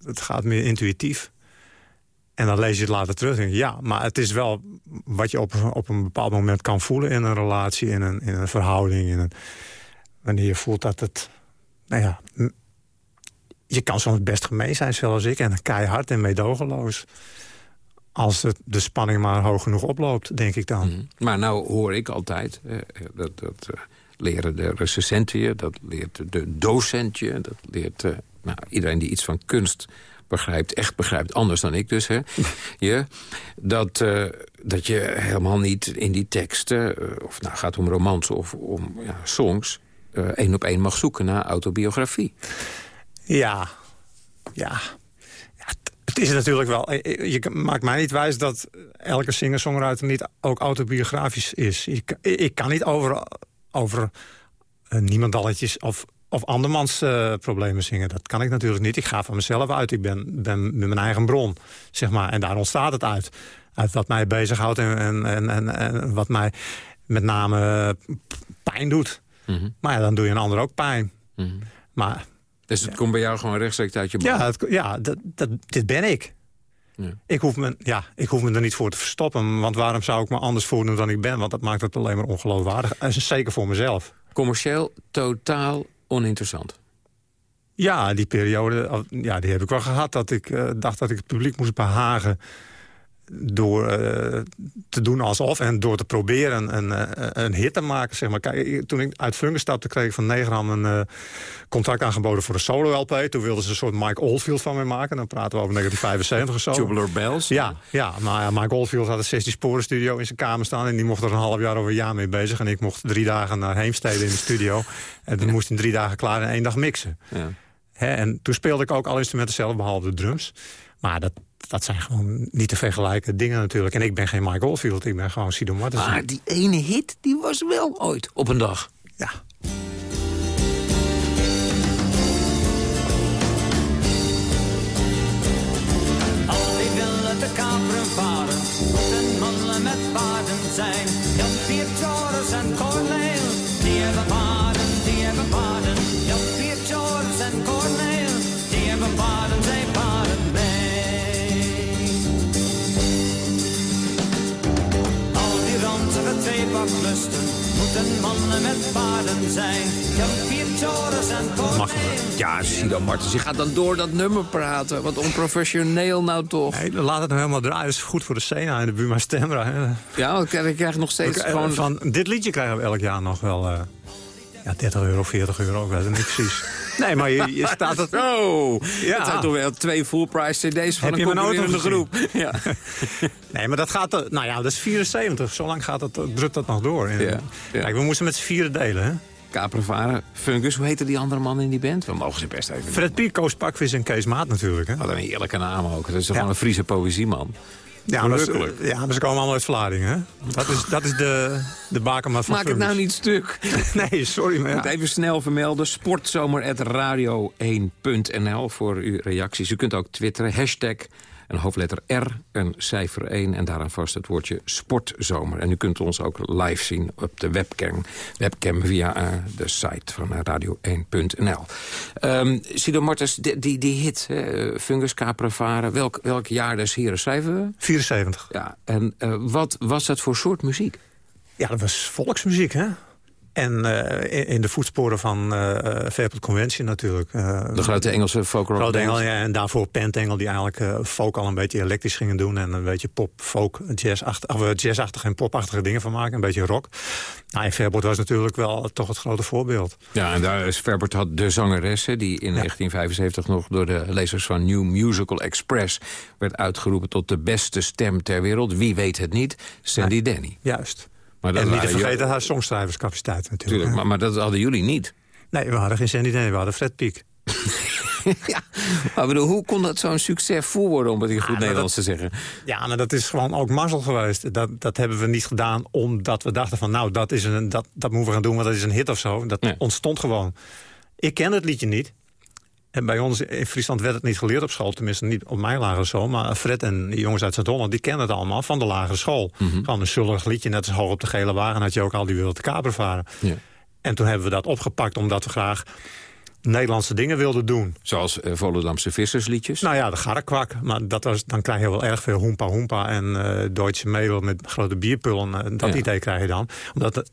het gaat meer intuïtief. En dan lees je het later terug en ja, maar het is wel wat je op, op een bepaald moment kan voelen in een relatie, in een, in een verhouding. In een, wanneer je voelt dat het, nou ja, je kan soms best gemeen zijn zoals ik en keihard en meedogenloos. Als het, de spanning maar hoog genoeg oploopt, denk ik dan. Maar nou hoor ik altijd, eh, dat, dat eh, leren de recensenten je, dat leert de docent je, dat leert eh, nou, iedereen die iets van kunst begrijpt, echt begrijpt, anders dan ik dus, hè, je, dat, eh, dat je helemaal niet in die teksten, eh, of nou gaat om romans of om ja, songs, eh, één op één mag zoeken naar autobiografie. Ja, ja. Het- is natuurlijk wel... eh, Je maakt mij niet wijs dat elke singer-songwriter niet ook autobiografisch is. Ik, ik kan niet over, over eh, niemandalletjes of, of andermans eh, problemen zingen. Dat kan ik natuurlijk niet. Ik ga van mezelf uit. Ik ben, ben met mijn eigen bron, zeg maar. En daar ontstaat het uit. Uit wat mij bezighoudt en, en, en, en, en wat mij met name pijn doet. Maar ja, dan doe je een ander ook pijn. Maar Dus het komt bij jou gewoon rechtstreeks uit je bal. ja, het, ja dat, dat, dit ben ik. Ja. Ik, hoef me, ja, ik hoef me er niet voor te verstoppen. Want waarom zou ik me anders voordoen dan ik ben? Want dat maakt het alleen maar ongeloofwaardig. En zeker voor mezelf. Commercieel totaal oninteressant. Ja, die periode ja, die heb ik wel gehad. Dat ik eh, dacht dat ik het publiek moest behagen. Door eh, te doen alsof en door te proberen een, eh, een hit te maken. Zeg maar. Kijk, toen ik uit Fungus stapte, kreeg ik van Negram een eh, contract aangeboden voor een solo-LP. Toen wilden ze een soort Mike Oldfield van me maken. Dan praten we over 1975 of zo. Tubular Bells. Ja, ja maar ja, Mike Oldfield had een 16 sporen studio in zijn kamer staan. En die mocht er een half jaar of een jaar mee bezig. En ik mocht drie dagen naar Heemstede in de studio. En dan moest in drie dagen klaar en één dag mixen. Ja. Hè, en toen speelde ik ook alle instrumenten zelf, behalve de drums. Maar dat, dat zijn gewoon niet te vergelijken dingen natuurlijk. En ik ben geen Mike Oldfield, ik ben gewoon Sido Martens. Maar die ene hit, die was wel ooit op een dag. Ja. Al die willen te kaperen varen, moeten mannen met paarden zijn. Jan Piet, Joris en Corneel, die hebben paarden, tweebaklusten, moeten mannen met paarden zijn. Jan Piet, Joris en Corneel. Ja, Sido Martens, je gaat dan door dat nummer praten. Wat onprofessioneel nou toch. Nee, laat het nou helemaal draaien. Dat is goed voor de Sena en de Buma Stemra. Ja, ik krijg, ik krijg nog steeds gewoon... Van dit liedje krijgen we elk jaar nog wel eh, ja, 30 euro, 40 euro. Weet het niet precies. Nee, maar je, je staat het... Oh, Ja. dat zijn toch wel twee full price cd's van Heb een je mijn auto concurrerende gezien? groep. Ja. Nee, maar dat gaat... Nou ja, dat is 74. Zo lang gaat dat, drukt dat nog door. Ja, ja. Kijk, we moesten met z'n vieren delen, hè? Kapervaren, Fungus, hoe heette die andere man in die band? We mogen ze best even Fred Koos Pakvis en Kees Maat natuurlijk, hè? Wat een heerlijke naam ook. Dat is gewoon een Friese poëzieman. Ja, maar, ze, Verrukkelijk. ja, maar ze komen allemaal uit Vlaardingen, hè? Dat is, dat is de, de bakermat van Maak het nou niet stuk. Nee, sorry, maar Ik moet ja. even snel vermelden. Sportzomer.radio1.nl voor uw reacties. U kunt ook twitteren. Hashtag een hoofdletter R, een cijfer 1 en daaraan vast het woordje sportzomer. En u kunt ons ook live zien op de webcam, webcam via eh, de site van eh, radio1.nl. Ehm Sido Martens, die, die, die hit, eh, Fungus welk, welk jaar des heren schrijven we? 74. Ja, en wat was dat voor soort muziek? Ja, dat was volksmuziek, hè? En eh, in, de voetsporen van Fairport Conventie natuurlijk. De grote Engelse folk rock. Engel, ja, en daarvoor Pentengel, die eigenlijk folk al een beetje elektrisch gingen doen. En een beetje pop, folk, jazzachtige en popachtige dingen van maken. Een beetje rock. Nou, en Fairport was natuurlijk wel toch het grote voorbeeld. Ja, en daar is Verbert had de zangeressen... die in 1975 nog door de lezers van New Musical Express... werd uitgeroepen tot de beste stem ter wereld. Wie weet het niet? Sandy Denny. Juist. Maar dat en niet te vergeten haar songschrijverscapaciteit natuurlijk. Tuurlijk, maar, maar dat hadden jullie niet. Nee, we hadden geen Sandy Denny, we hadden Fred Piek. Maar ik bedoel, hoe kon dat zo'n succesvol worden... om het in goed maar Nederlands dat- te zeggen? Ja, maar dat is gewoon ook mazzel geweest. Dat, dat hebben we niet gedaan omdat we dachten van... nou, dat, is een, dat, dat moeten we gaan doen, want dat is een hit of zo. Dat ontstond gewoon. Ik ken het liedje niet. En bij ons in Friesland werd het niet geleerd op school. Tenminste, niet op mijn lagere school. Maar Fred en die jongens uit Zuid-Holland... die kennen het allemaal van de lagere school. Gewoon een zullig liedje, net als hoog op de gele wagen... had je ook al die wilde kaper varen. Ja. En toen hebben we dat opgepakt omdat we graag Nederlandse dingen wilde doen. Zoals uh, Volendamse vissersliedjes? Nou ja, de garrekwak. Maar dat was, dan krijg je wel erg veel hoempa hoempa en uh, Deutsche Mädel met grote bierpullen. dat ja. idee krijg je dan. Omdat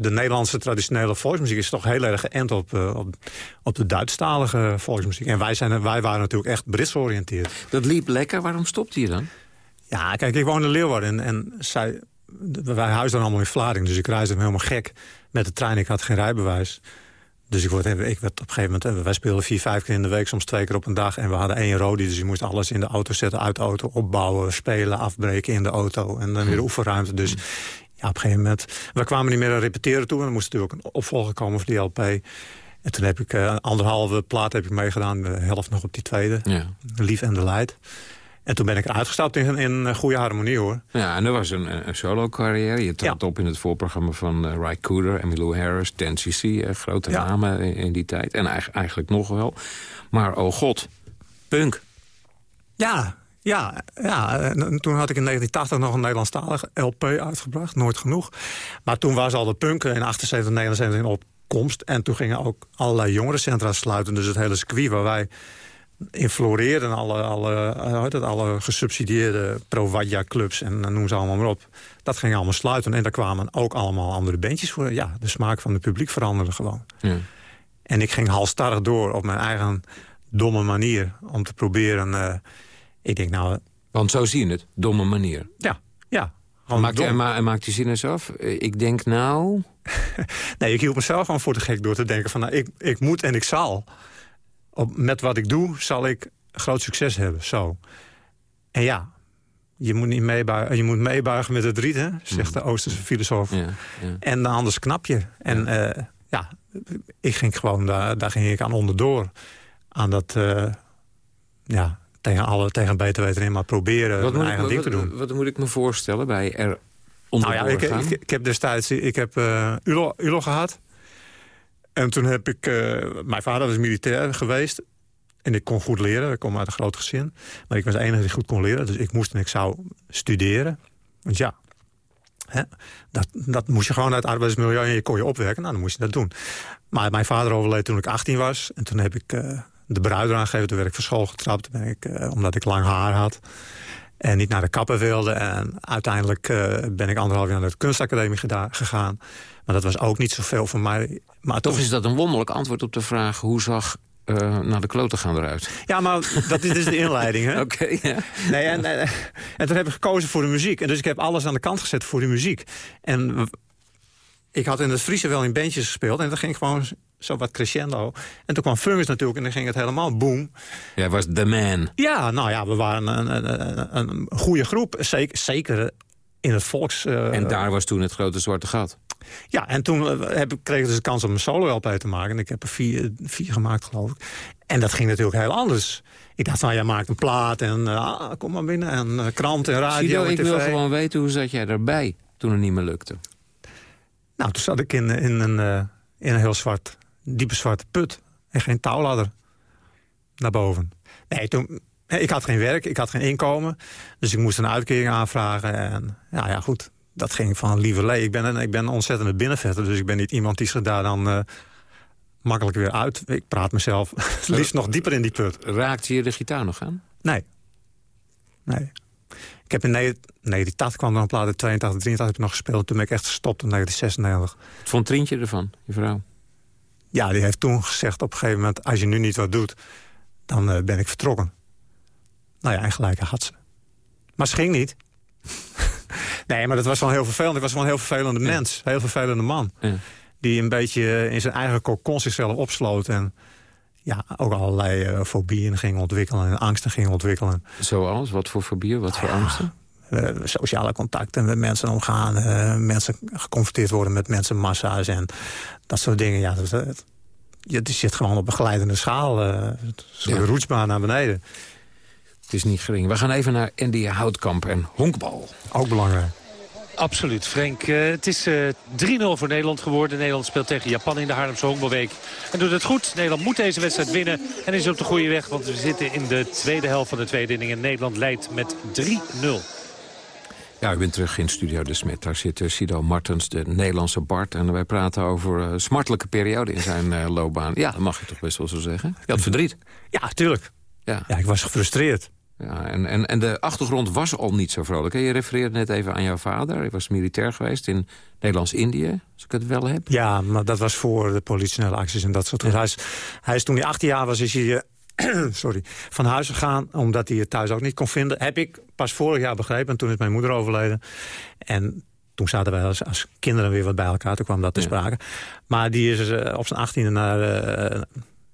de, de, Nederlandse traditionele volksmuziek is toch heel erg geënt op, uh, op, op, de Duitsstalige volksmuziek. En wij, zijn, wij waren natuurlijk echt Brits georiënteerd. Dat liep lekker. Waarom stopte je dan? Ja, kijk, ik woon in Leeuwarden en, en zij, wij huizen allemaal in Vlaarding. Dus ik reisde helemaal gek met de trein. Ik had geen rijbewijs. Dus ik, word, ik werd op een gegeven moment... Wij speelden vier, vijf keer in de week, soms twee keer op een dag. En we hadden één rodi, dus je moest alles in de auto zetten... uit de auto, opbouwen, spelen, afbreken in de auto. En dan weer de oefenruimte. Dus ja, op een gegeven moment... We kwamen niet meer aan repeteren toe. En er moest natuurlijk ook een opvolger komen voor die LP. En toen heb ik uh, anderhalve plaat heb ik meegedaan. De helft nog op die tweede. Ja. Lief en de Leid. En toen ben ik uitgestapt in, in goede harmonie, hoor. Ja, en dat was een, een solo-carrière. Je trad ja. op in het voorprogramma van uh, Ry Cooder, Emmylou Harris, 10cc. Uh, grote ja. namen in, in, die tijd. En eigenlijk, eigenlijk nog wel. Maar, oh god, punk. Ja, ja, ja. En toen had ik in 1980 nog een Nederlandstalige LP uitgebracht. Nooit genoeg. Maar toen was al de punk in 78, 79 in opkomst. En toen gingen ook allerlei jongerencentra sluiten. Dus het hele circuit waar wij in floreerden alle, alle, het, alle gesubsidieerde pro-Wadja-clubs en noem ze allemaal maar op. Dat ging allemaal sluiten en daar kwamen ook allemaal andere bandjes voor. Ja, de smaak van het publiek veranderde gewoon. Ja. En ik ging halstarrig door op mijn eigen domme manier om te proberen... Uh, ik denk nou... Want zo zie je het, domme manier. Ja, ja. Maakt je, en, ma en maakt zin eens af? Ik denk nou... nee, ik hield mezelf gewoon voor de gek door te denken van... Nou, ik, ik moet en ik zal op, met wat ik doe, zal ik groot succes hebben. Zo. En ja, je moet, niet meebuigen, je moet meebuigen met het riet, hè, zegt de Oosterse filosoof. Ja, ja. En anders knap je. En ja, uh, ja ik ging gewoon, daar, daar ging ik aan onderdoor. Aan dat, uh, ja, tegen alle, tegen beter weten in, maar proberen wat mijn eigen ik, ding wat, te doen. Wat, moet ik me voorstellen bij er nou ja, ik, ik, ik, heb destijds, ik heb uh, ULO, ULO gehad. En toen heb ik... Uh, mijn vader was militair geweest. En ik kon goed leren. Ik kom uit een groot gezin. Maar ik was de enige die goed kon leren. Dus ik moest en ik zou studeren. Want ja, hè, dat, dat moest je gewoon uit het arbeidsmilieu... en je kon je opwerken. Nou, dan moest je dat doen. Maar mijn vader overleed toen ik 18 was. En toen heb ik uh, de bruid aangegeven. Toen werd ik van school getrapt. Ben ik, uh, omdat ik lang haar had. En niet naar de kapper wilde. En uiteindelijk ben ik anderhalf jaar naar de kunstacademie gegaan. Maar dat was ook niet zoveel voor mij. Maar toch is dat een wonderlijk antwoord op de vraag... hoe zag uh, naar de kloten gaan eruit? Ja, maar dat is dus de inleiding, hè? Oké, okay, ja. Nee, en, en, en, toen heb ik gekozen voor de muziek. En dus ik heb alles aan de kant gezet voor de muziek. En ik had in het Friese wel in bandjes gespeeld. En dat ging gewoon zo wat crescendo. En toen kwam Fungus natuurlijk en dan ging het helemaal boom. Jij was the man. Ja, nou ja, we waren een, een, een goede groep. Zeker, zeker in het volks... Uh, en daar was toen het grote zwarte gat. Ja, en toen heb, kreeg ik dus de kans om een solo-LP te maken. En ik heb er vier, vier gemaakt, geloof ik. En dat ging natuurlijk heel anders. Ik dacht, nou, jij maakt een plaat en uh, kom maar binnen. En uh, krant en radio Sido, en ik tv. wil gewoon weten, hoe zat jij erbij toen het niet meer lukte? Nou, toen zat ik in, in, een, in een heel zwart, diepe zwarte put. En geen touwladder naar boven. Nee, toen, ik had geen werk, ik had geen inkomen. Dus ik moest een uitkering aanvragen. En ja, ja goed, dat ging van lieverlee. Ik ben een, ik ben een ontzettende binnenvetter, dus ik ben niet iemand die zich daar dan uh, makkelijk weer uit. Ik praat mezelf liefst nog dieper in die put. Raakte je de gitaar nog aan? Nee. Nee. Ik heb in 1980 kwam er een plaat in 82, 83 heb ik nog gespeeld. Toen ben ik echt gestopt in 1996. Wat vond Trientje ervan, je vrouw? Ja, die heeft toen gezegd op een gegeven moment... als je nu niet wat doet, dan uh, ben ik vertrokken. Nou ja, en gelijk had ze. Maar ze ging niet. nee, maar dat was wel heel vervelend. Ik was wel een heel vervelende ja. mens. Heel vervelende man. Ja. Die een beetje in zijn eigen kokon zichzelf opsloot. En ja, ook allerlei uh, fobieën ging ontwikkelen. En angsten ging ontwikkelen. Zoals? Wat voor fobieën? Wat voor ja, angsten? Uh, sociale contacten met mensen omgaan. Uh, mensen geconfronteerd worden met mensenmassa's. En dat soort dingen. Ja, dat, dat, je zit gewoon op een geleidende schaal. Uh, ja. roetsbaan naar beneden. Het is niet gering. We gaan even naar Andy Houtkamp en honkbal. Ook belangrijk. Absoluut, Frank. Uh, het is uh, 3-0 voor Nederland geworden. Nederland speelt tegen Japan in de Haarlemse honkbalweek. En doet het goed. Nederland moet deze wedstrijd winnen. En is op de goede weg, want we zitten in de tweede helft van de tweede inning. En Nederland leidt met 3-0. Ja, ik ben terug in Studio De Smet. Daar zit uh, Sido Martens, de Nederlandse Bart. En wij praten over een uh, smartelijke periode in zijn uh, loopbaan. Ja, dat mag je toch best wel zo zeggen? Je had verdriet. Ja, tuurlijk. Ja, ja ik was gefrustreerd. Ja, en, en, en de achtergrond was al niet zo vrolijk. Je refereerde net even aan jouw vader. Hij was militair geweest in Nederlands-Indië, als ik het wel heb. Ja, maar dat was voor de politionele acties en dat soort dingen. Hij, is, hij is toen hij 18 jaar was, is hij sorry, van huis gegaan... omdat hij het thuis ook niet kon vinden. Heb ik pas vorig jaar begrepen. En toen is mijn moeder overleden. En toen zaten wij als, als kinderen weer wat bij elkaar. Toen kwam dat te sprake. Maar die is uh, op zijn achttiende naar... Uh,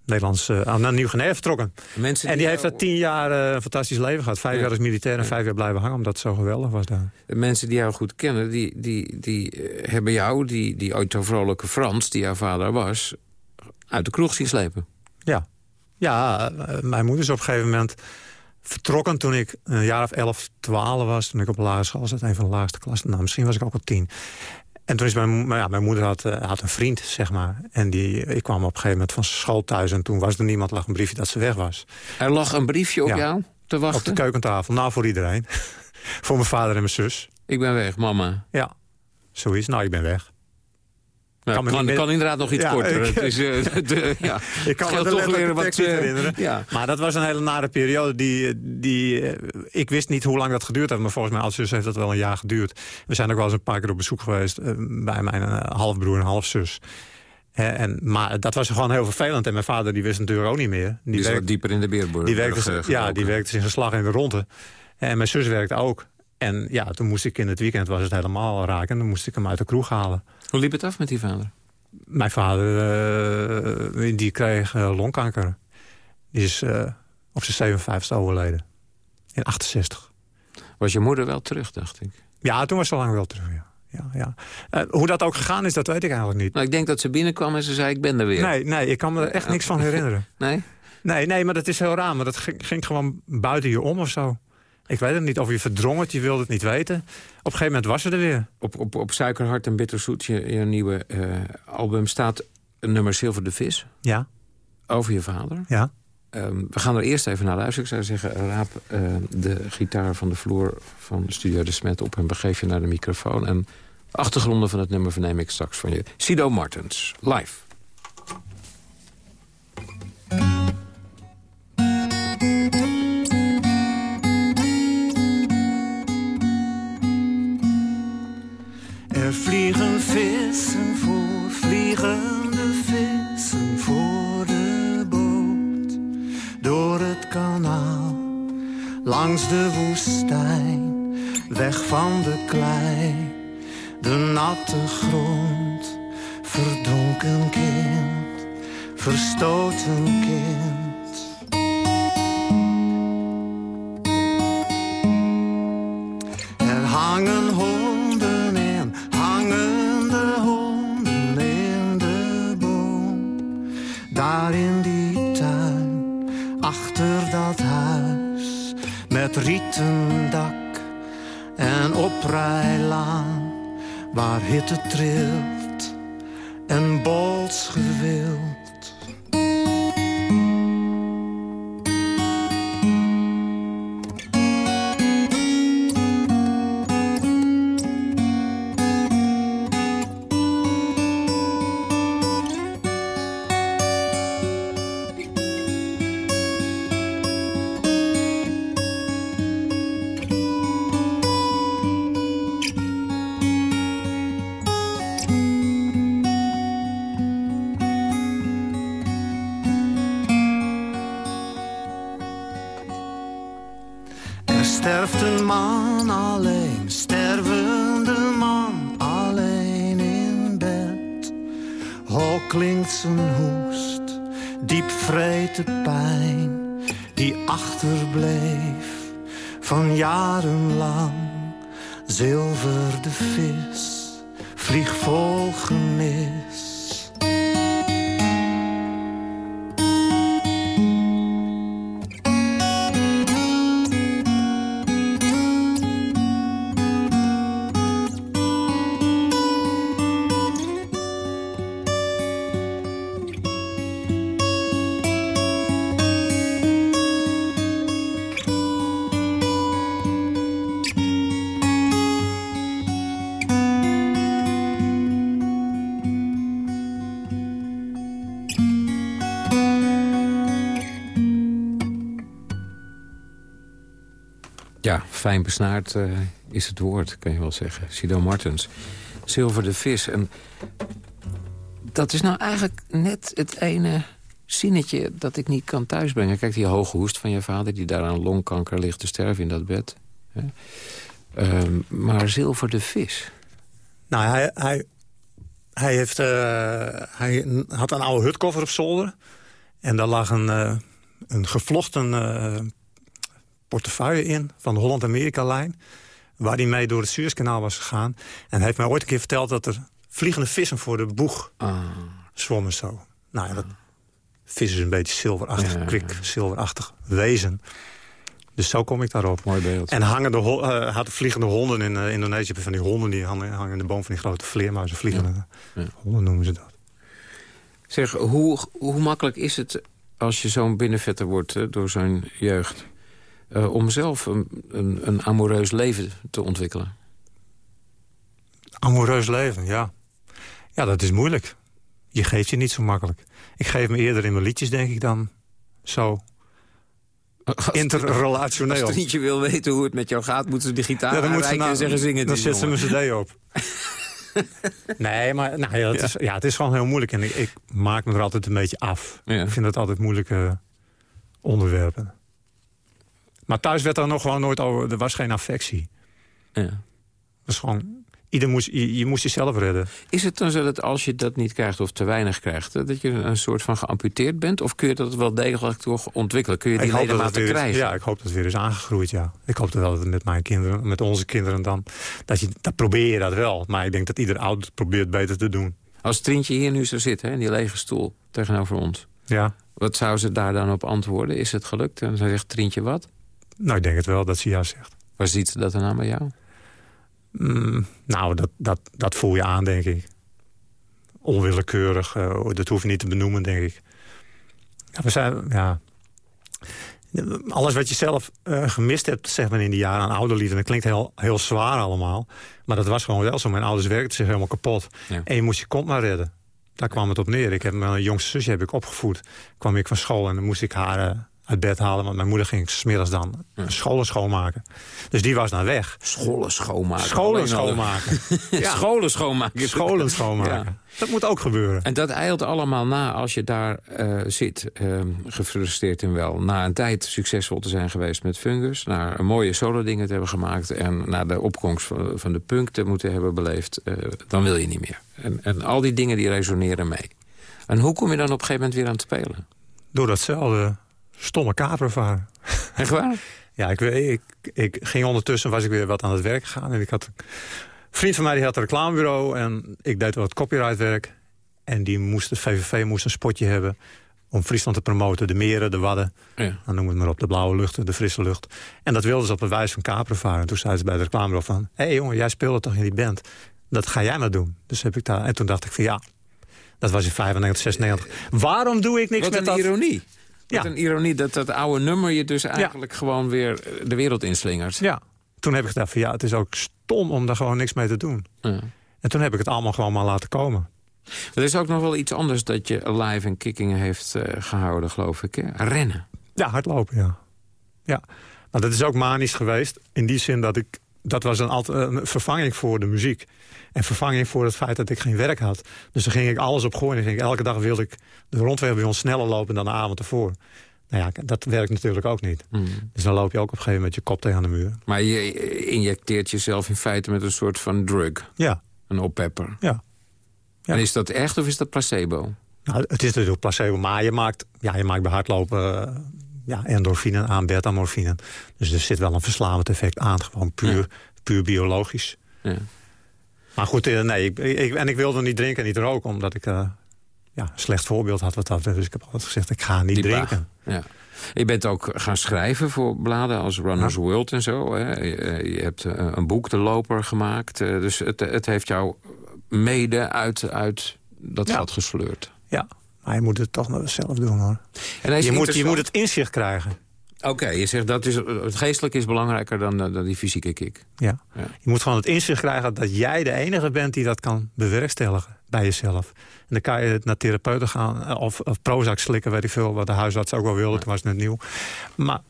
Nederlands, uh, naar Nieuw-Guinea vertrokken. Mensen en die heeft daar tien jaar uh, een fantastisch leven gehad. Vijf ja. jaar als militair en vijf jaar blijven hangen... omdat het zo geweldig was daar. De mensen die jou goed kennen, die, die, die uh, hebben jou... die, die ooit zo vrolijke Frans, die jouw vader was... uit de kroeg zien slepen. Ja, ja mijn moeder is op een gegeven moment vertrokken... toen ik een jaar of elf, twaalf was. Toen ik op de lagere school zat, een van de laagste klas. Nou, misschien was ik ook al tien. En toen is mijn, ja, mijn moeder had, uh, had een vriend, zeg maar. En die, ik kwam op een gegeven moment van school thuis... en toen was er niemand, lag een briefje dat ze weg was. Er lag een briefje op ja, jou te wachten? Op de keukentafel. Nou, voor iedereen. voor mijn vader en mijn zus. Ik ben weg, mama. Ja, zoiets. Nou, ik ben weg. Nou, kan, kan, kan, inderdaad nog iets ja, korter. Ik, het is, uh, de, ja, ik kan me toch weer wat uh, herinneren. Ja. Maar dat was een hele nare periode. Die, die, uh, ik wist niet hoe lang dat geduurd heeft. Maar volgens mij als zus heeft dat wel een jaar geduurd. We zijn ook wel eens een paar keer op bezoek geweest... bij mijn halfbroer en halfzus. En, maar dat was gewoon heel vervelend. En mijn vader die wist natuurlijk ook niet meer. Die, die werkte, dieper in de beerboer. Die werkte, ja, die werkte in zijn slag in de ronde. En mijn zus werkte ook. En ja, toen moest ik in het weekend, was het helemaal raak. En dan moest ik hem uit de kroeg halen. Hoe liep het af met die vader? Mijn vader, uh, die kreeg uh, longkanker. Die is uh, op zijn 57 overleden. In 68. Was je moeder wel terug, dacht ik? Ja, toen was ze lang wel terug, ja. Ja, ja. Uh, hoe dat ook gegaan is, dat weet ik eigenlijk niet. Nou, ik denk dat ze binnenkwam en ze zei, ik ben er weer. Nee, nee ik kan me er echt niks van herinneren. nee? Nee, nee, maar dat is heel raar. Maar dat ging, ging gewoon buiten je om of zo. Ik weet het niet, of je verdrong het, je wilde het niet weten. Op een gegeven moment was ze er weer. Op, op, op Suikerhart en Bitterzoet, je, je nieuwe uh, album, staat een nummer Zilver de Vis. Ja. Over je vader. Ja. Um, we gaan er eerst even naar luisteren. Ik zou zeggen, raap uh, de gitaar van de vloer van Studio De Smet op... en begeef je naar de microfoon. En de achtergronden van het nummer verneem ik straks van je. Sido Martens, live. Er vliegen vissen voor, vliegende vissen voor de boot. Door het kanaal, langs de woestijn, weg van de klei. De natte grond, verdronken kind, verstoten kind. Fijn besnaard uh, is het woord, kan je wel zeggen. Sido Martens. Zilver de vis. En dat is nou eigenlijk net het ene zinnetje dat ik niet kan thuisbrengen. Kijk, die hoge hoest van je vader die daar aan longkanker ligt te sterven in dat bed. Um, maar zilver de vis. Nou, hij, hij, hij, heeft, uh, hij had een oude hutkoffer op zolder. En daar lag een, uh, een gevlochten portefeuille in van de Holland-Amerika-lijn. Waar hij mee door het Suezkanaal was gegaan. En hij heeft mij ooit een keer verteld dat er vliegende vissen voor de boeg ah. zwommen zo. Nou ja, dat, vis is een beetje zilverachtig, ja, kwik, zilverachtig wezen. Dus zo kom ik daarop. Mooi beeld. En hangen de uh, had vliegende honden in uh, Indonesië. Van die honden die hangen, hangen, in de boom van die grote vleermuizen. Vliegende honden noemen ze dat. Zeg, hoe, hoe makkelijk is het als je zo'n binnenvetter wordt door zo'n jeugd... Uh, om zelf een, een, een amoureus leven te ontwikkelen? Amoureus leven, ja. Ja, dat is moeilijk. Je geeft je niet zo makkelijk. Ik geef me eerder in mijn liedjes, denk ik, dan zo interrelationeel. Als je wil weten hoe het met jou gaat, moeten ze de gitaar ja, dan nou, en zeggen zingen. Dan zet ze mijn cd op. nee, maar nou, ja, het, Is, ja, het is gewoon heel moeilijk. En ik, ik maak me er altijd een beetje af. Ik vind het altijd moeilijke onderwerpen. Maar thuis werd er nog gewoon nooit over... Er was geen affectie. Ja. Was gewoon Ieder moest, je, je, moest jezelf redden. Is het dan zo dat als je dat niet krijgt of te weinig krijgt... dat je een soort van geamputeerd bent? Of kun je dat wel degelijk toch ontwikkelen? Kun je die ledematen krijgen? Ja, ik hoop dat het weer is aangegroeid, ja. Ik hoop dat wel met mijn kinderen, met onze kinderen dan... Dat, je, dat probeer je dat wel. Maar ik denk dat ieder ouder probeert beter te doen. Als Trintje hier nu zo zit, hè, in die lege stoel tegenover ons... Ja. Wat zou ze daar dan op antwoorden? Is het gelukt? En dan zegt Trintje wat? Nou, ik denk het wel dat ze ja zegt. Waar ziet ze dat dan aan bij jou? Mm, nou, dat, dat, dat voel je aan, denk ik. Onwillekeurig, uh, dat hoef je niet te benoemen, denk ik. Ja, we zijn, ja... Alles wat je zelf uh, gemist hebt zeg maar, in die jaren aan ouderliefde... dat klinkt heel, heel zwaar allemaal. Maar dat was gewoon wel zo. Mijn ouders werkten zich helemaal kapot. Ja. En je moest je kont maar redden. Daar kwam het op neer. Ik heb mijn jongste zusje heb ik opgevoed. kwam ik van school en dan moest ik haar... Uh, uit bed halen. Want mijn moeder ging smiddags dan scholen schoonmaken. Dus die was naar weg. Scholen schoonmaken? Scholen schoonmaken. ja. Scholen schoonmaken. Scholen schoonmaken. Dat moet ook gebeuren. En dat eilt allemaal na als je daar uh, zit, uh, gefrustreerd en wel. Na een tijd succesvol te zijn geweest met Fungus. Naar een mooie solo dingen te hebben gemaakt. En naar de opkomst van, van de punk te moeten hebben beleefd. Uh, dan wil je niet meer. En, en al die dingen die resoneren mee. En hoe kom je dan op een gegeven moment weer aan het spelen? Door datzelfde stomme kapervaar. Echt waar? ja, ik, ik, ik ging ondertussen, was ik weer wat aan het werk gegaan. En ik had, een vriend van mij die had een reclamebureau en ik deed wat copyrightwerk. En die moest, de VVV moest een spotje hebben om Friesland te promoten. De meren, de wadden, ja. dan noemen we het maar op. De blauwe lucht, de frisse lucht. En dat wilden ze op een wijze van kapervaar. En toen zei ze bij de reclamebureau van... hé hey jongen, jij speelde toch in die band? Dat ga jij maar doen. Dus heb ik daar... En toen dacht ik van ja, dat was in 95, 96. Waarom doe ik niks Wat met een dat? Ironie. Wat een ironie dat dat oude nummer je dus eigenlijk gewoon weer de wereld inslingert. Ja, toen heb ik gedacht van ja, het is ook stom om daar gewoon niks mee te doen. Ja. En toen heb ik het allemaal gewoon maar laten komen. Er is ook nog wel iets anders dat je live en kickingen heeft uh, gehouden, geloof ik. Hè? Rennen. Ja, hardlopen, ja. Ja, maar dat is ook manisch geweest. In die zin dat ik... Dat was een, een vervanging voor de muziek. En vervanging voor het feit dat ik geen werk had. Dus dan ging ik alles op gooien. ging elke dag wilde ik de rondweg bij ons sneller lopen dan de avond ervoor. Nou ja, dat werkt natuurlijk ook niet. Mm. Dus dan loop je ook op een gegeven moment je kop tegen de muur. Maar je injecteert jezelf in feite met een soort van drug. Ja. Een oppepper. Ja. ja. En is dat echt of is dat placebo? Nou, het is natuurlijk placebo, maar je maakt, ja, je maakt bij hardlopen uh, ja, endorfine aan, beta-morfine. Dus er zit wel een verslavend effect aan, gewoon puur, puur biologisch. Ja. Maar goed, eh, nee, ik, ik, en ik wilde niet drinken en niet roken... omdat ik uh, ja, een slecht voorbeeld had wat dat Dus ik heb altijd gezegd, ik ga niet drinken. Ja. Je bent ook gaan schrijven voor bladen als Runners World en zo. Hè? Je, hebt eh, een boek, De Loper, gemaakt. Dus het, het heeft jou mede uit, uit dat gat gesleurd. Ja, maar je moet het toch nog zelf doen, hoor. En je, moet, je moet het inzicht krijgen. Oké, je zegt dat is, het geestelijke is belangrijker dan, dan die fysieke kick. Ja. ja. Je moet gewoon het inzicht krijgen dat jij de enige bent die dat kan bewerkstelligen bij jezelf. En dan kan je naar therapeuten gaan eh, of, of Prozac slikken, weet ik veel, wat de huisarts ook wel wilde, ja. toen was het net nieuw. Maar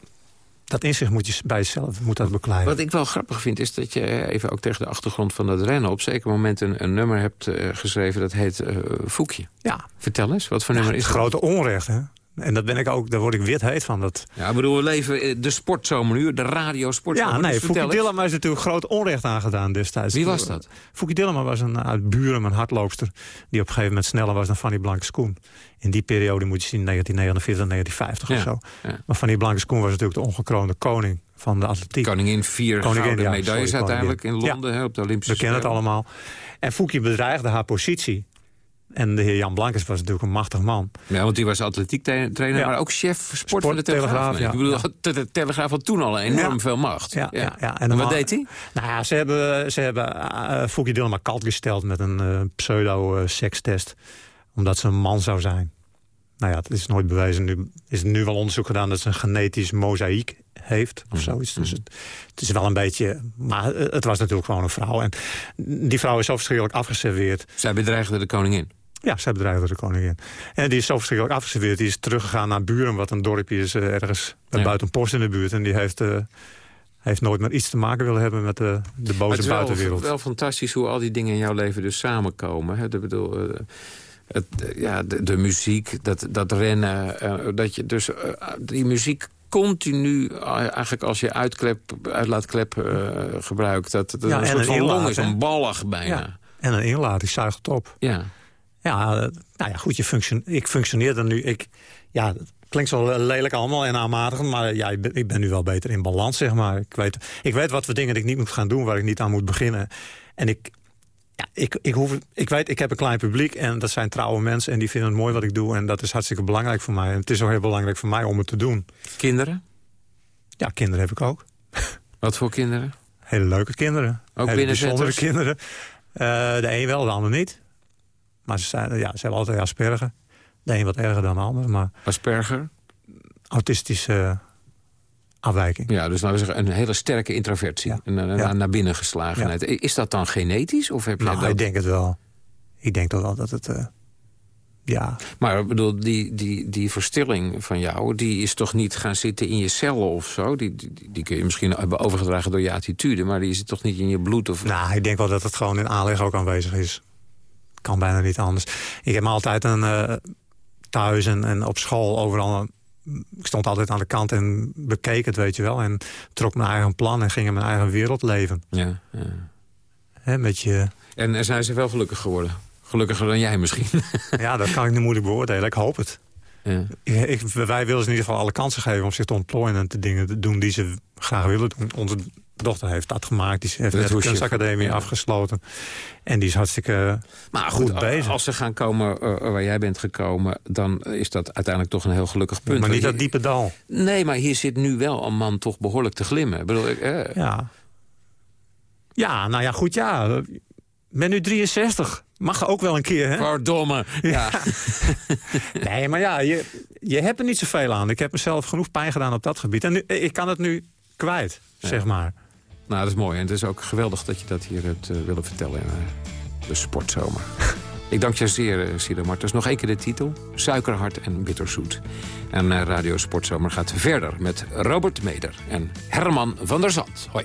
dat inzicht moet je bij jezelf moet dat bekleiden. Wat ik wel grappig vind is dat je even ook tegen de achtergrond van dat rennen... op zeker moment een, een nummer hebt uh, geschreven dat heet uh, Foekje. Ja. Vertel eens, wat voor nummer is het? Grote onrecht, hè? En dat ben ik ook, daar word ik wit heet van. Dat... Ja, ik bedoel, we leven de sportzomer nu, de radio sportzomer. Ja, nee, Fouki Dillema is natuurlijk groot onrecht aangedaan destijds. Wie was dat? Fouki Dillema was een uit Buren, een hardloopster... die op een gegeven moment sneller was dan Fanny Blankskoen. In die periode moet je zien, 1949, 1950 ja, of zo. Ja. Maar Fanny Blankskoen was natuurlijk de ongekroonde koning van de atletiek. Koningin vier Koningin, gouden ja, medailles sorry, uiteindelijk in Londen op de Olympische We kennen het allemaal. En Fouki bedreigde haar positie en de heer Jan Blankers was natuurlijk een machtig man. Ja, want die was atletiek trainer, maar ook chef sport, van de Telegraaf. ja. Ik bedoel, de Telegraaf had toen al enorm veel macht. Ja, ja. En, wat deed hij? Nou ja, ze hebben, ze hebben uh, Fouki Dillema kalt gesteld met een uh, pseudo-sekstest. omdat ze een man zou zijn. Nou ja, het is nooit bewezen. Nu is er nu wel onderzoek gedaan dat ze een genetisch mozaïek heeft. Of mm. zoiets. Dus het, het, is wel een beetje... Maar het was natuurlijk gewoon een vrouw. En die vrouw is zo verschrikkelijk afgeserveerd. Zij bedreigde de koningin? Ja, zij bedreigde de koningin. En die is zo verschrikkelijk afgeserveerd. Die is teruggegaan naar Buren, wat een dorpje is uh, ergens ja. buiten Post in de buurt. En die heeft... Uh, heeft nooit meer iets te maken willen hebben met de, de boze het is buitenwereld. Het is wel fantastisch hoe al die dingen in jouw leven dus samenkomen. Hè? Ik bedoel, uh, het, ja, de, de, muziek, dat, dat rennen. dat je dus die muziek continu, eigenlijk als je uitklep, uitlaatklep gebruikt... dat, dat ja, een soort van long is, een ballig bijna. Ja. En een inlaat, die zuigt het op. Ja. Ja, nou ja, goed, je functio ik functioneer dan nu. Ik, ja, het klinkt zo lelijk allemaal en aanmatigend... maar ja, ik ben, ik ben nu wel beter in balans, zeg maar. Ik weet, ik weet wat voor dingen ik niet moet gaan doen... waar ik niet aan moet beginnen. En ik, ja, ik, ik, hoef, ik weet, ik heb een klein publiek en dat zijn trouwe mensen... en die vinden het mooi wat ik doe en dat is hartstikke belangrijk voor mij. En het is ook heel belangrijk voor mij om het te doen. Kinderen? Ja, kinderen heb ik ook. Wat voor kinderen? Hele leuke kinderen. Ook Hele bijzondere kinderen. Uh, de een wel, de ander niet. Maar ze, zijn, ja, ze hebben altijd asperger. De een wat erger dan de ander. Maar asperger? Autistische afwijking. Ja, dus nou zeggen, een hele sterke introvertie. Ja. Een, ja. naar binnen geslagenheid. Is dat dan genetisch? Of heb je nou, dat... ik denk het wel. Ik denk toch wel dat het... Uh, ja. Maar ik bedoel, die, die, die verstilling van jou... die is toch niet gaan zitten in je cellen of zo? Die, die, die kun je misschien hebben overgedragen door je attitude... maar die zit toch niet in je bloed? Of... Nou, ik denk wel dat het gewoon in aanleg ook aanwezig is kan bijna niet anders. Ik heb me altijd een, uh, thuis en, en op school overal... Ik stond altijd aan de kant en bekeek het, weet je wel. En trok mijn eigen plan en ging in mijn eigen wereld leven. Ja, ja. Hè, met je... En zijn ze wel gelukkig geworden? Gelukkiger dan jij misschien? ja, dat kan ik niet moeilijk beoordelen. Ik hoop het. Ja. Ik, wij willen ze in ieder geval alle kansen geven om zich te ontplooien... en te dingen te doen die ze graag willen doen. Onze dochter heeft dat gemaakt. Die heeft net de kunstacademie afgesloten. En die is hartstikke maar goed, goed bezig. Als ze gaan komen uh, waar jij bent gekomen... dan is dat uiteindelijk toch een heel gelukkig punt. maar niet dat diepe dal. Nee, maar hier zit nu wel een man toch behoorlijk te glimmen. Ik bedoel, eh. Ja. Ja, nou ja, goed, ja. ben nu 63. Mag ook wel een keer, hè? Verdomme. Ja. nee, maar ja, je, je hebt er niet zoveel aan. Ik heb mezelf genoeg pijn gedaan op dat gebied. En nu, ik kan het nu kwijt, zeg maar. Nou, dat is mooi. En het is ook geweldig dat je dat hier hebt uh, willen vertellen in uh, de sportzomer. Ik dank je zeer, uh, Silo Martens. Nog één keer de titel. Suikerhard en bitterzoet. En Radio Sportzomer gaat verder met Robert Meder en Herman van der Zand. Hoi.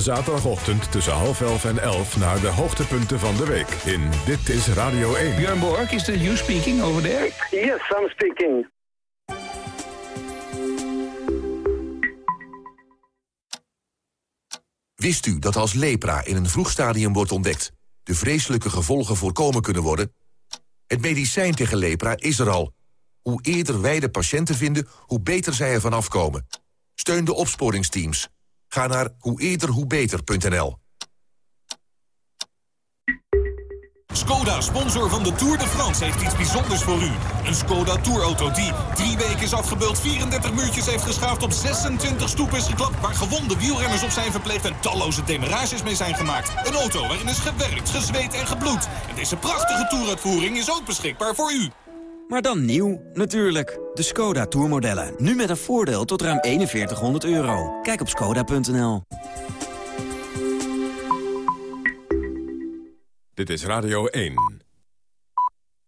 zaterdagochtend tussen half elf en elf... naar de hoogtepunten van de week in Dit is Radio 1. Björn Borg, is you speaking over there? Yes, I'm speaking. Wist u dat als lepra in een vroeg stadium wordt ontdekt... de vreselijke gevolgen voorkomen kunnen worden? Het medicijn tegen lepra is er al Hoe eerder wij de patiënten vinden, hoe beter zij ervan afkomen. Steun de opsporingsteams. Ga naar hoe. Skoda, sponsor van de Tour de France, heeft iets bijzonders voor u. Een Skoda Tourauto die drie weken is afgebeeld, 34 muurtjes heeft geschaafd, op 26 stoepen is geklapt, waar gewonde wielrenners op zijn verpleegd en talloze demarages mee zijn gemaakt. Een auto waarin is gewerkt, gezweet en gebloed. En deze prachtige toeruitvoering is ook beschikbaar voor u. Maar dan nieuw, natuurlijk. De Skoda Tourmodellen. Nu met een voordeel tot ruim 4100 euro. Kijk op skoda.nl. Dit is Radio 1.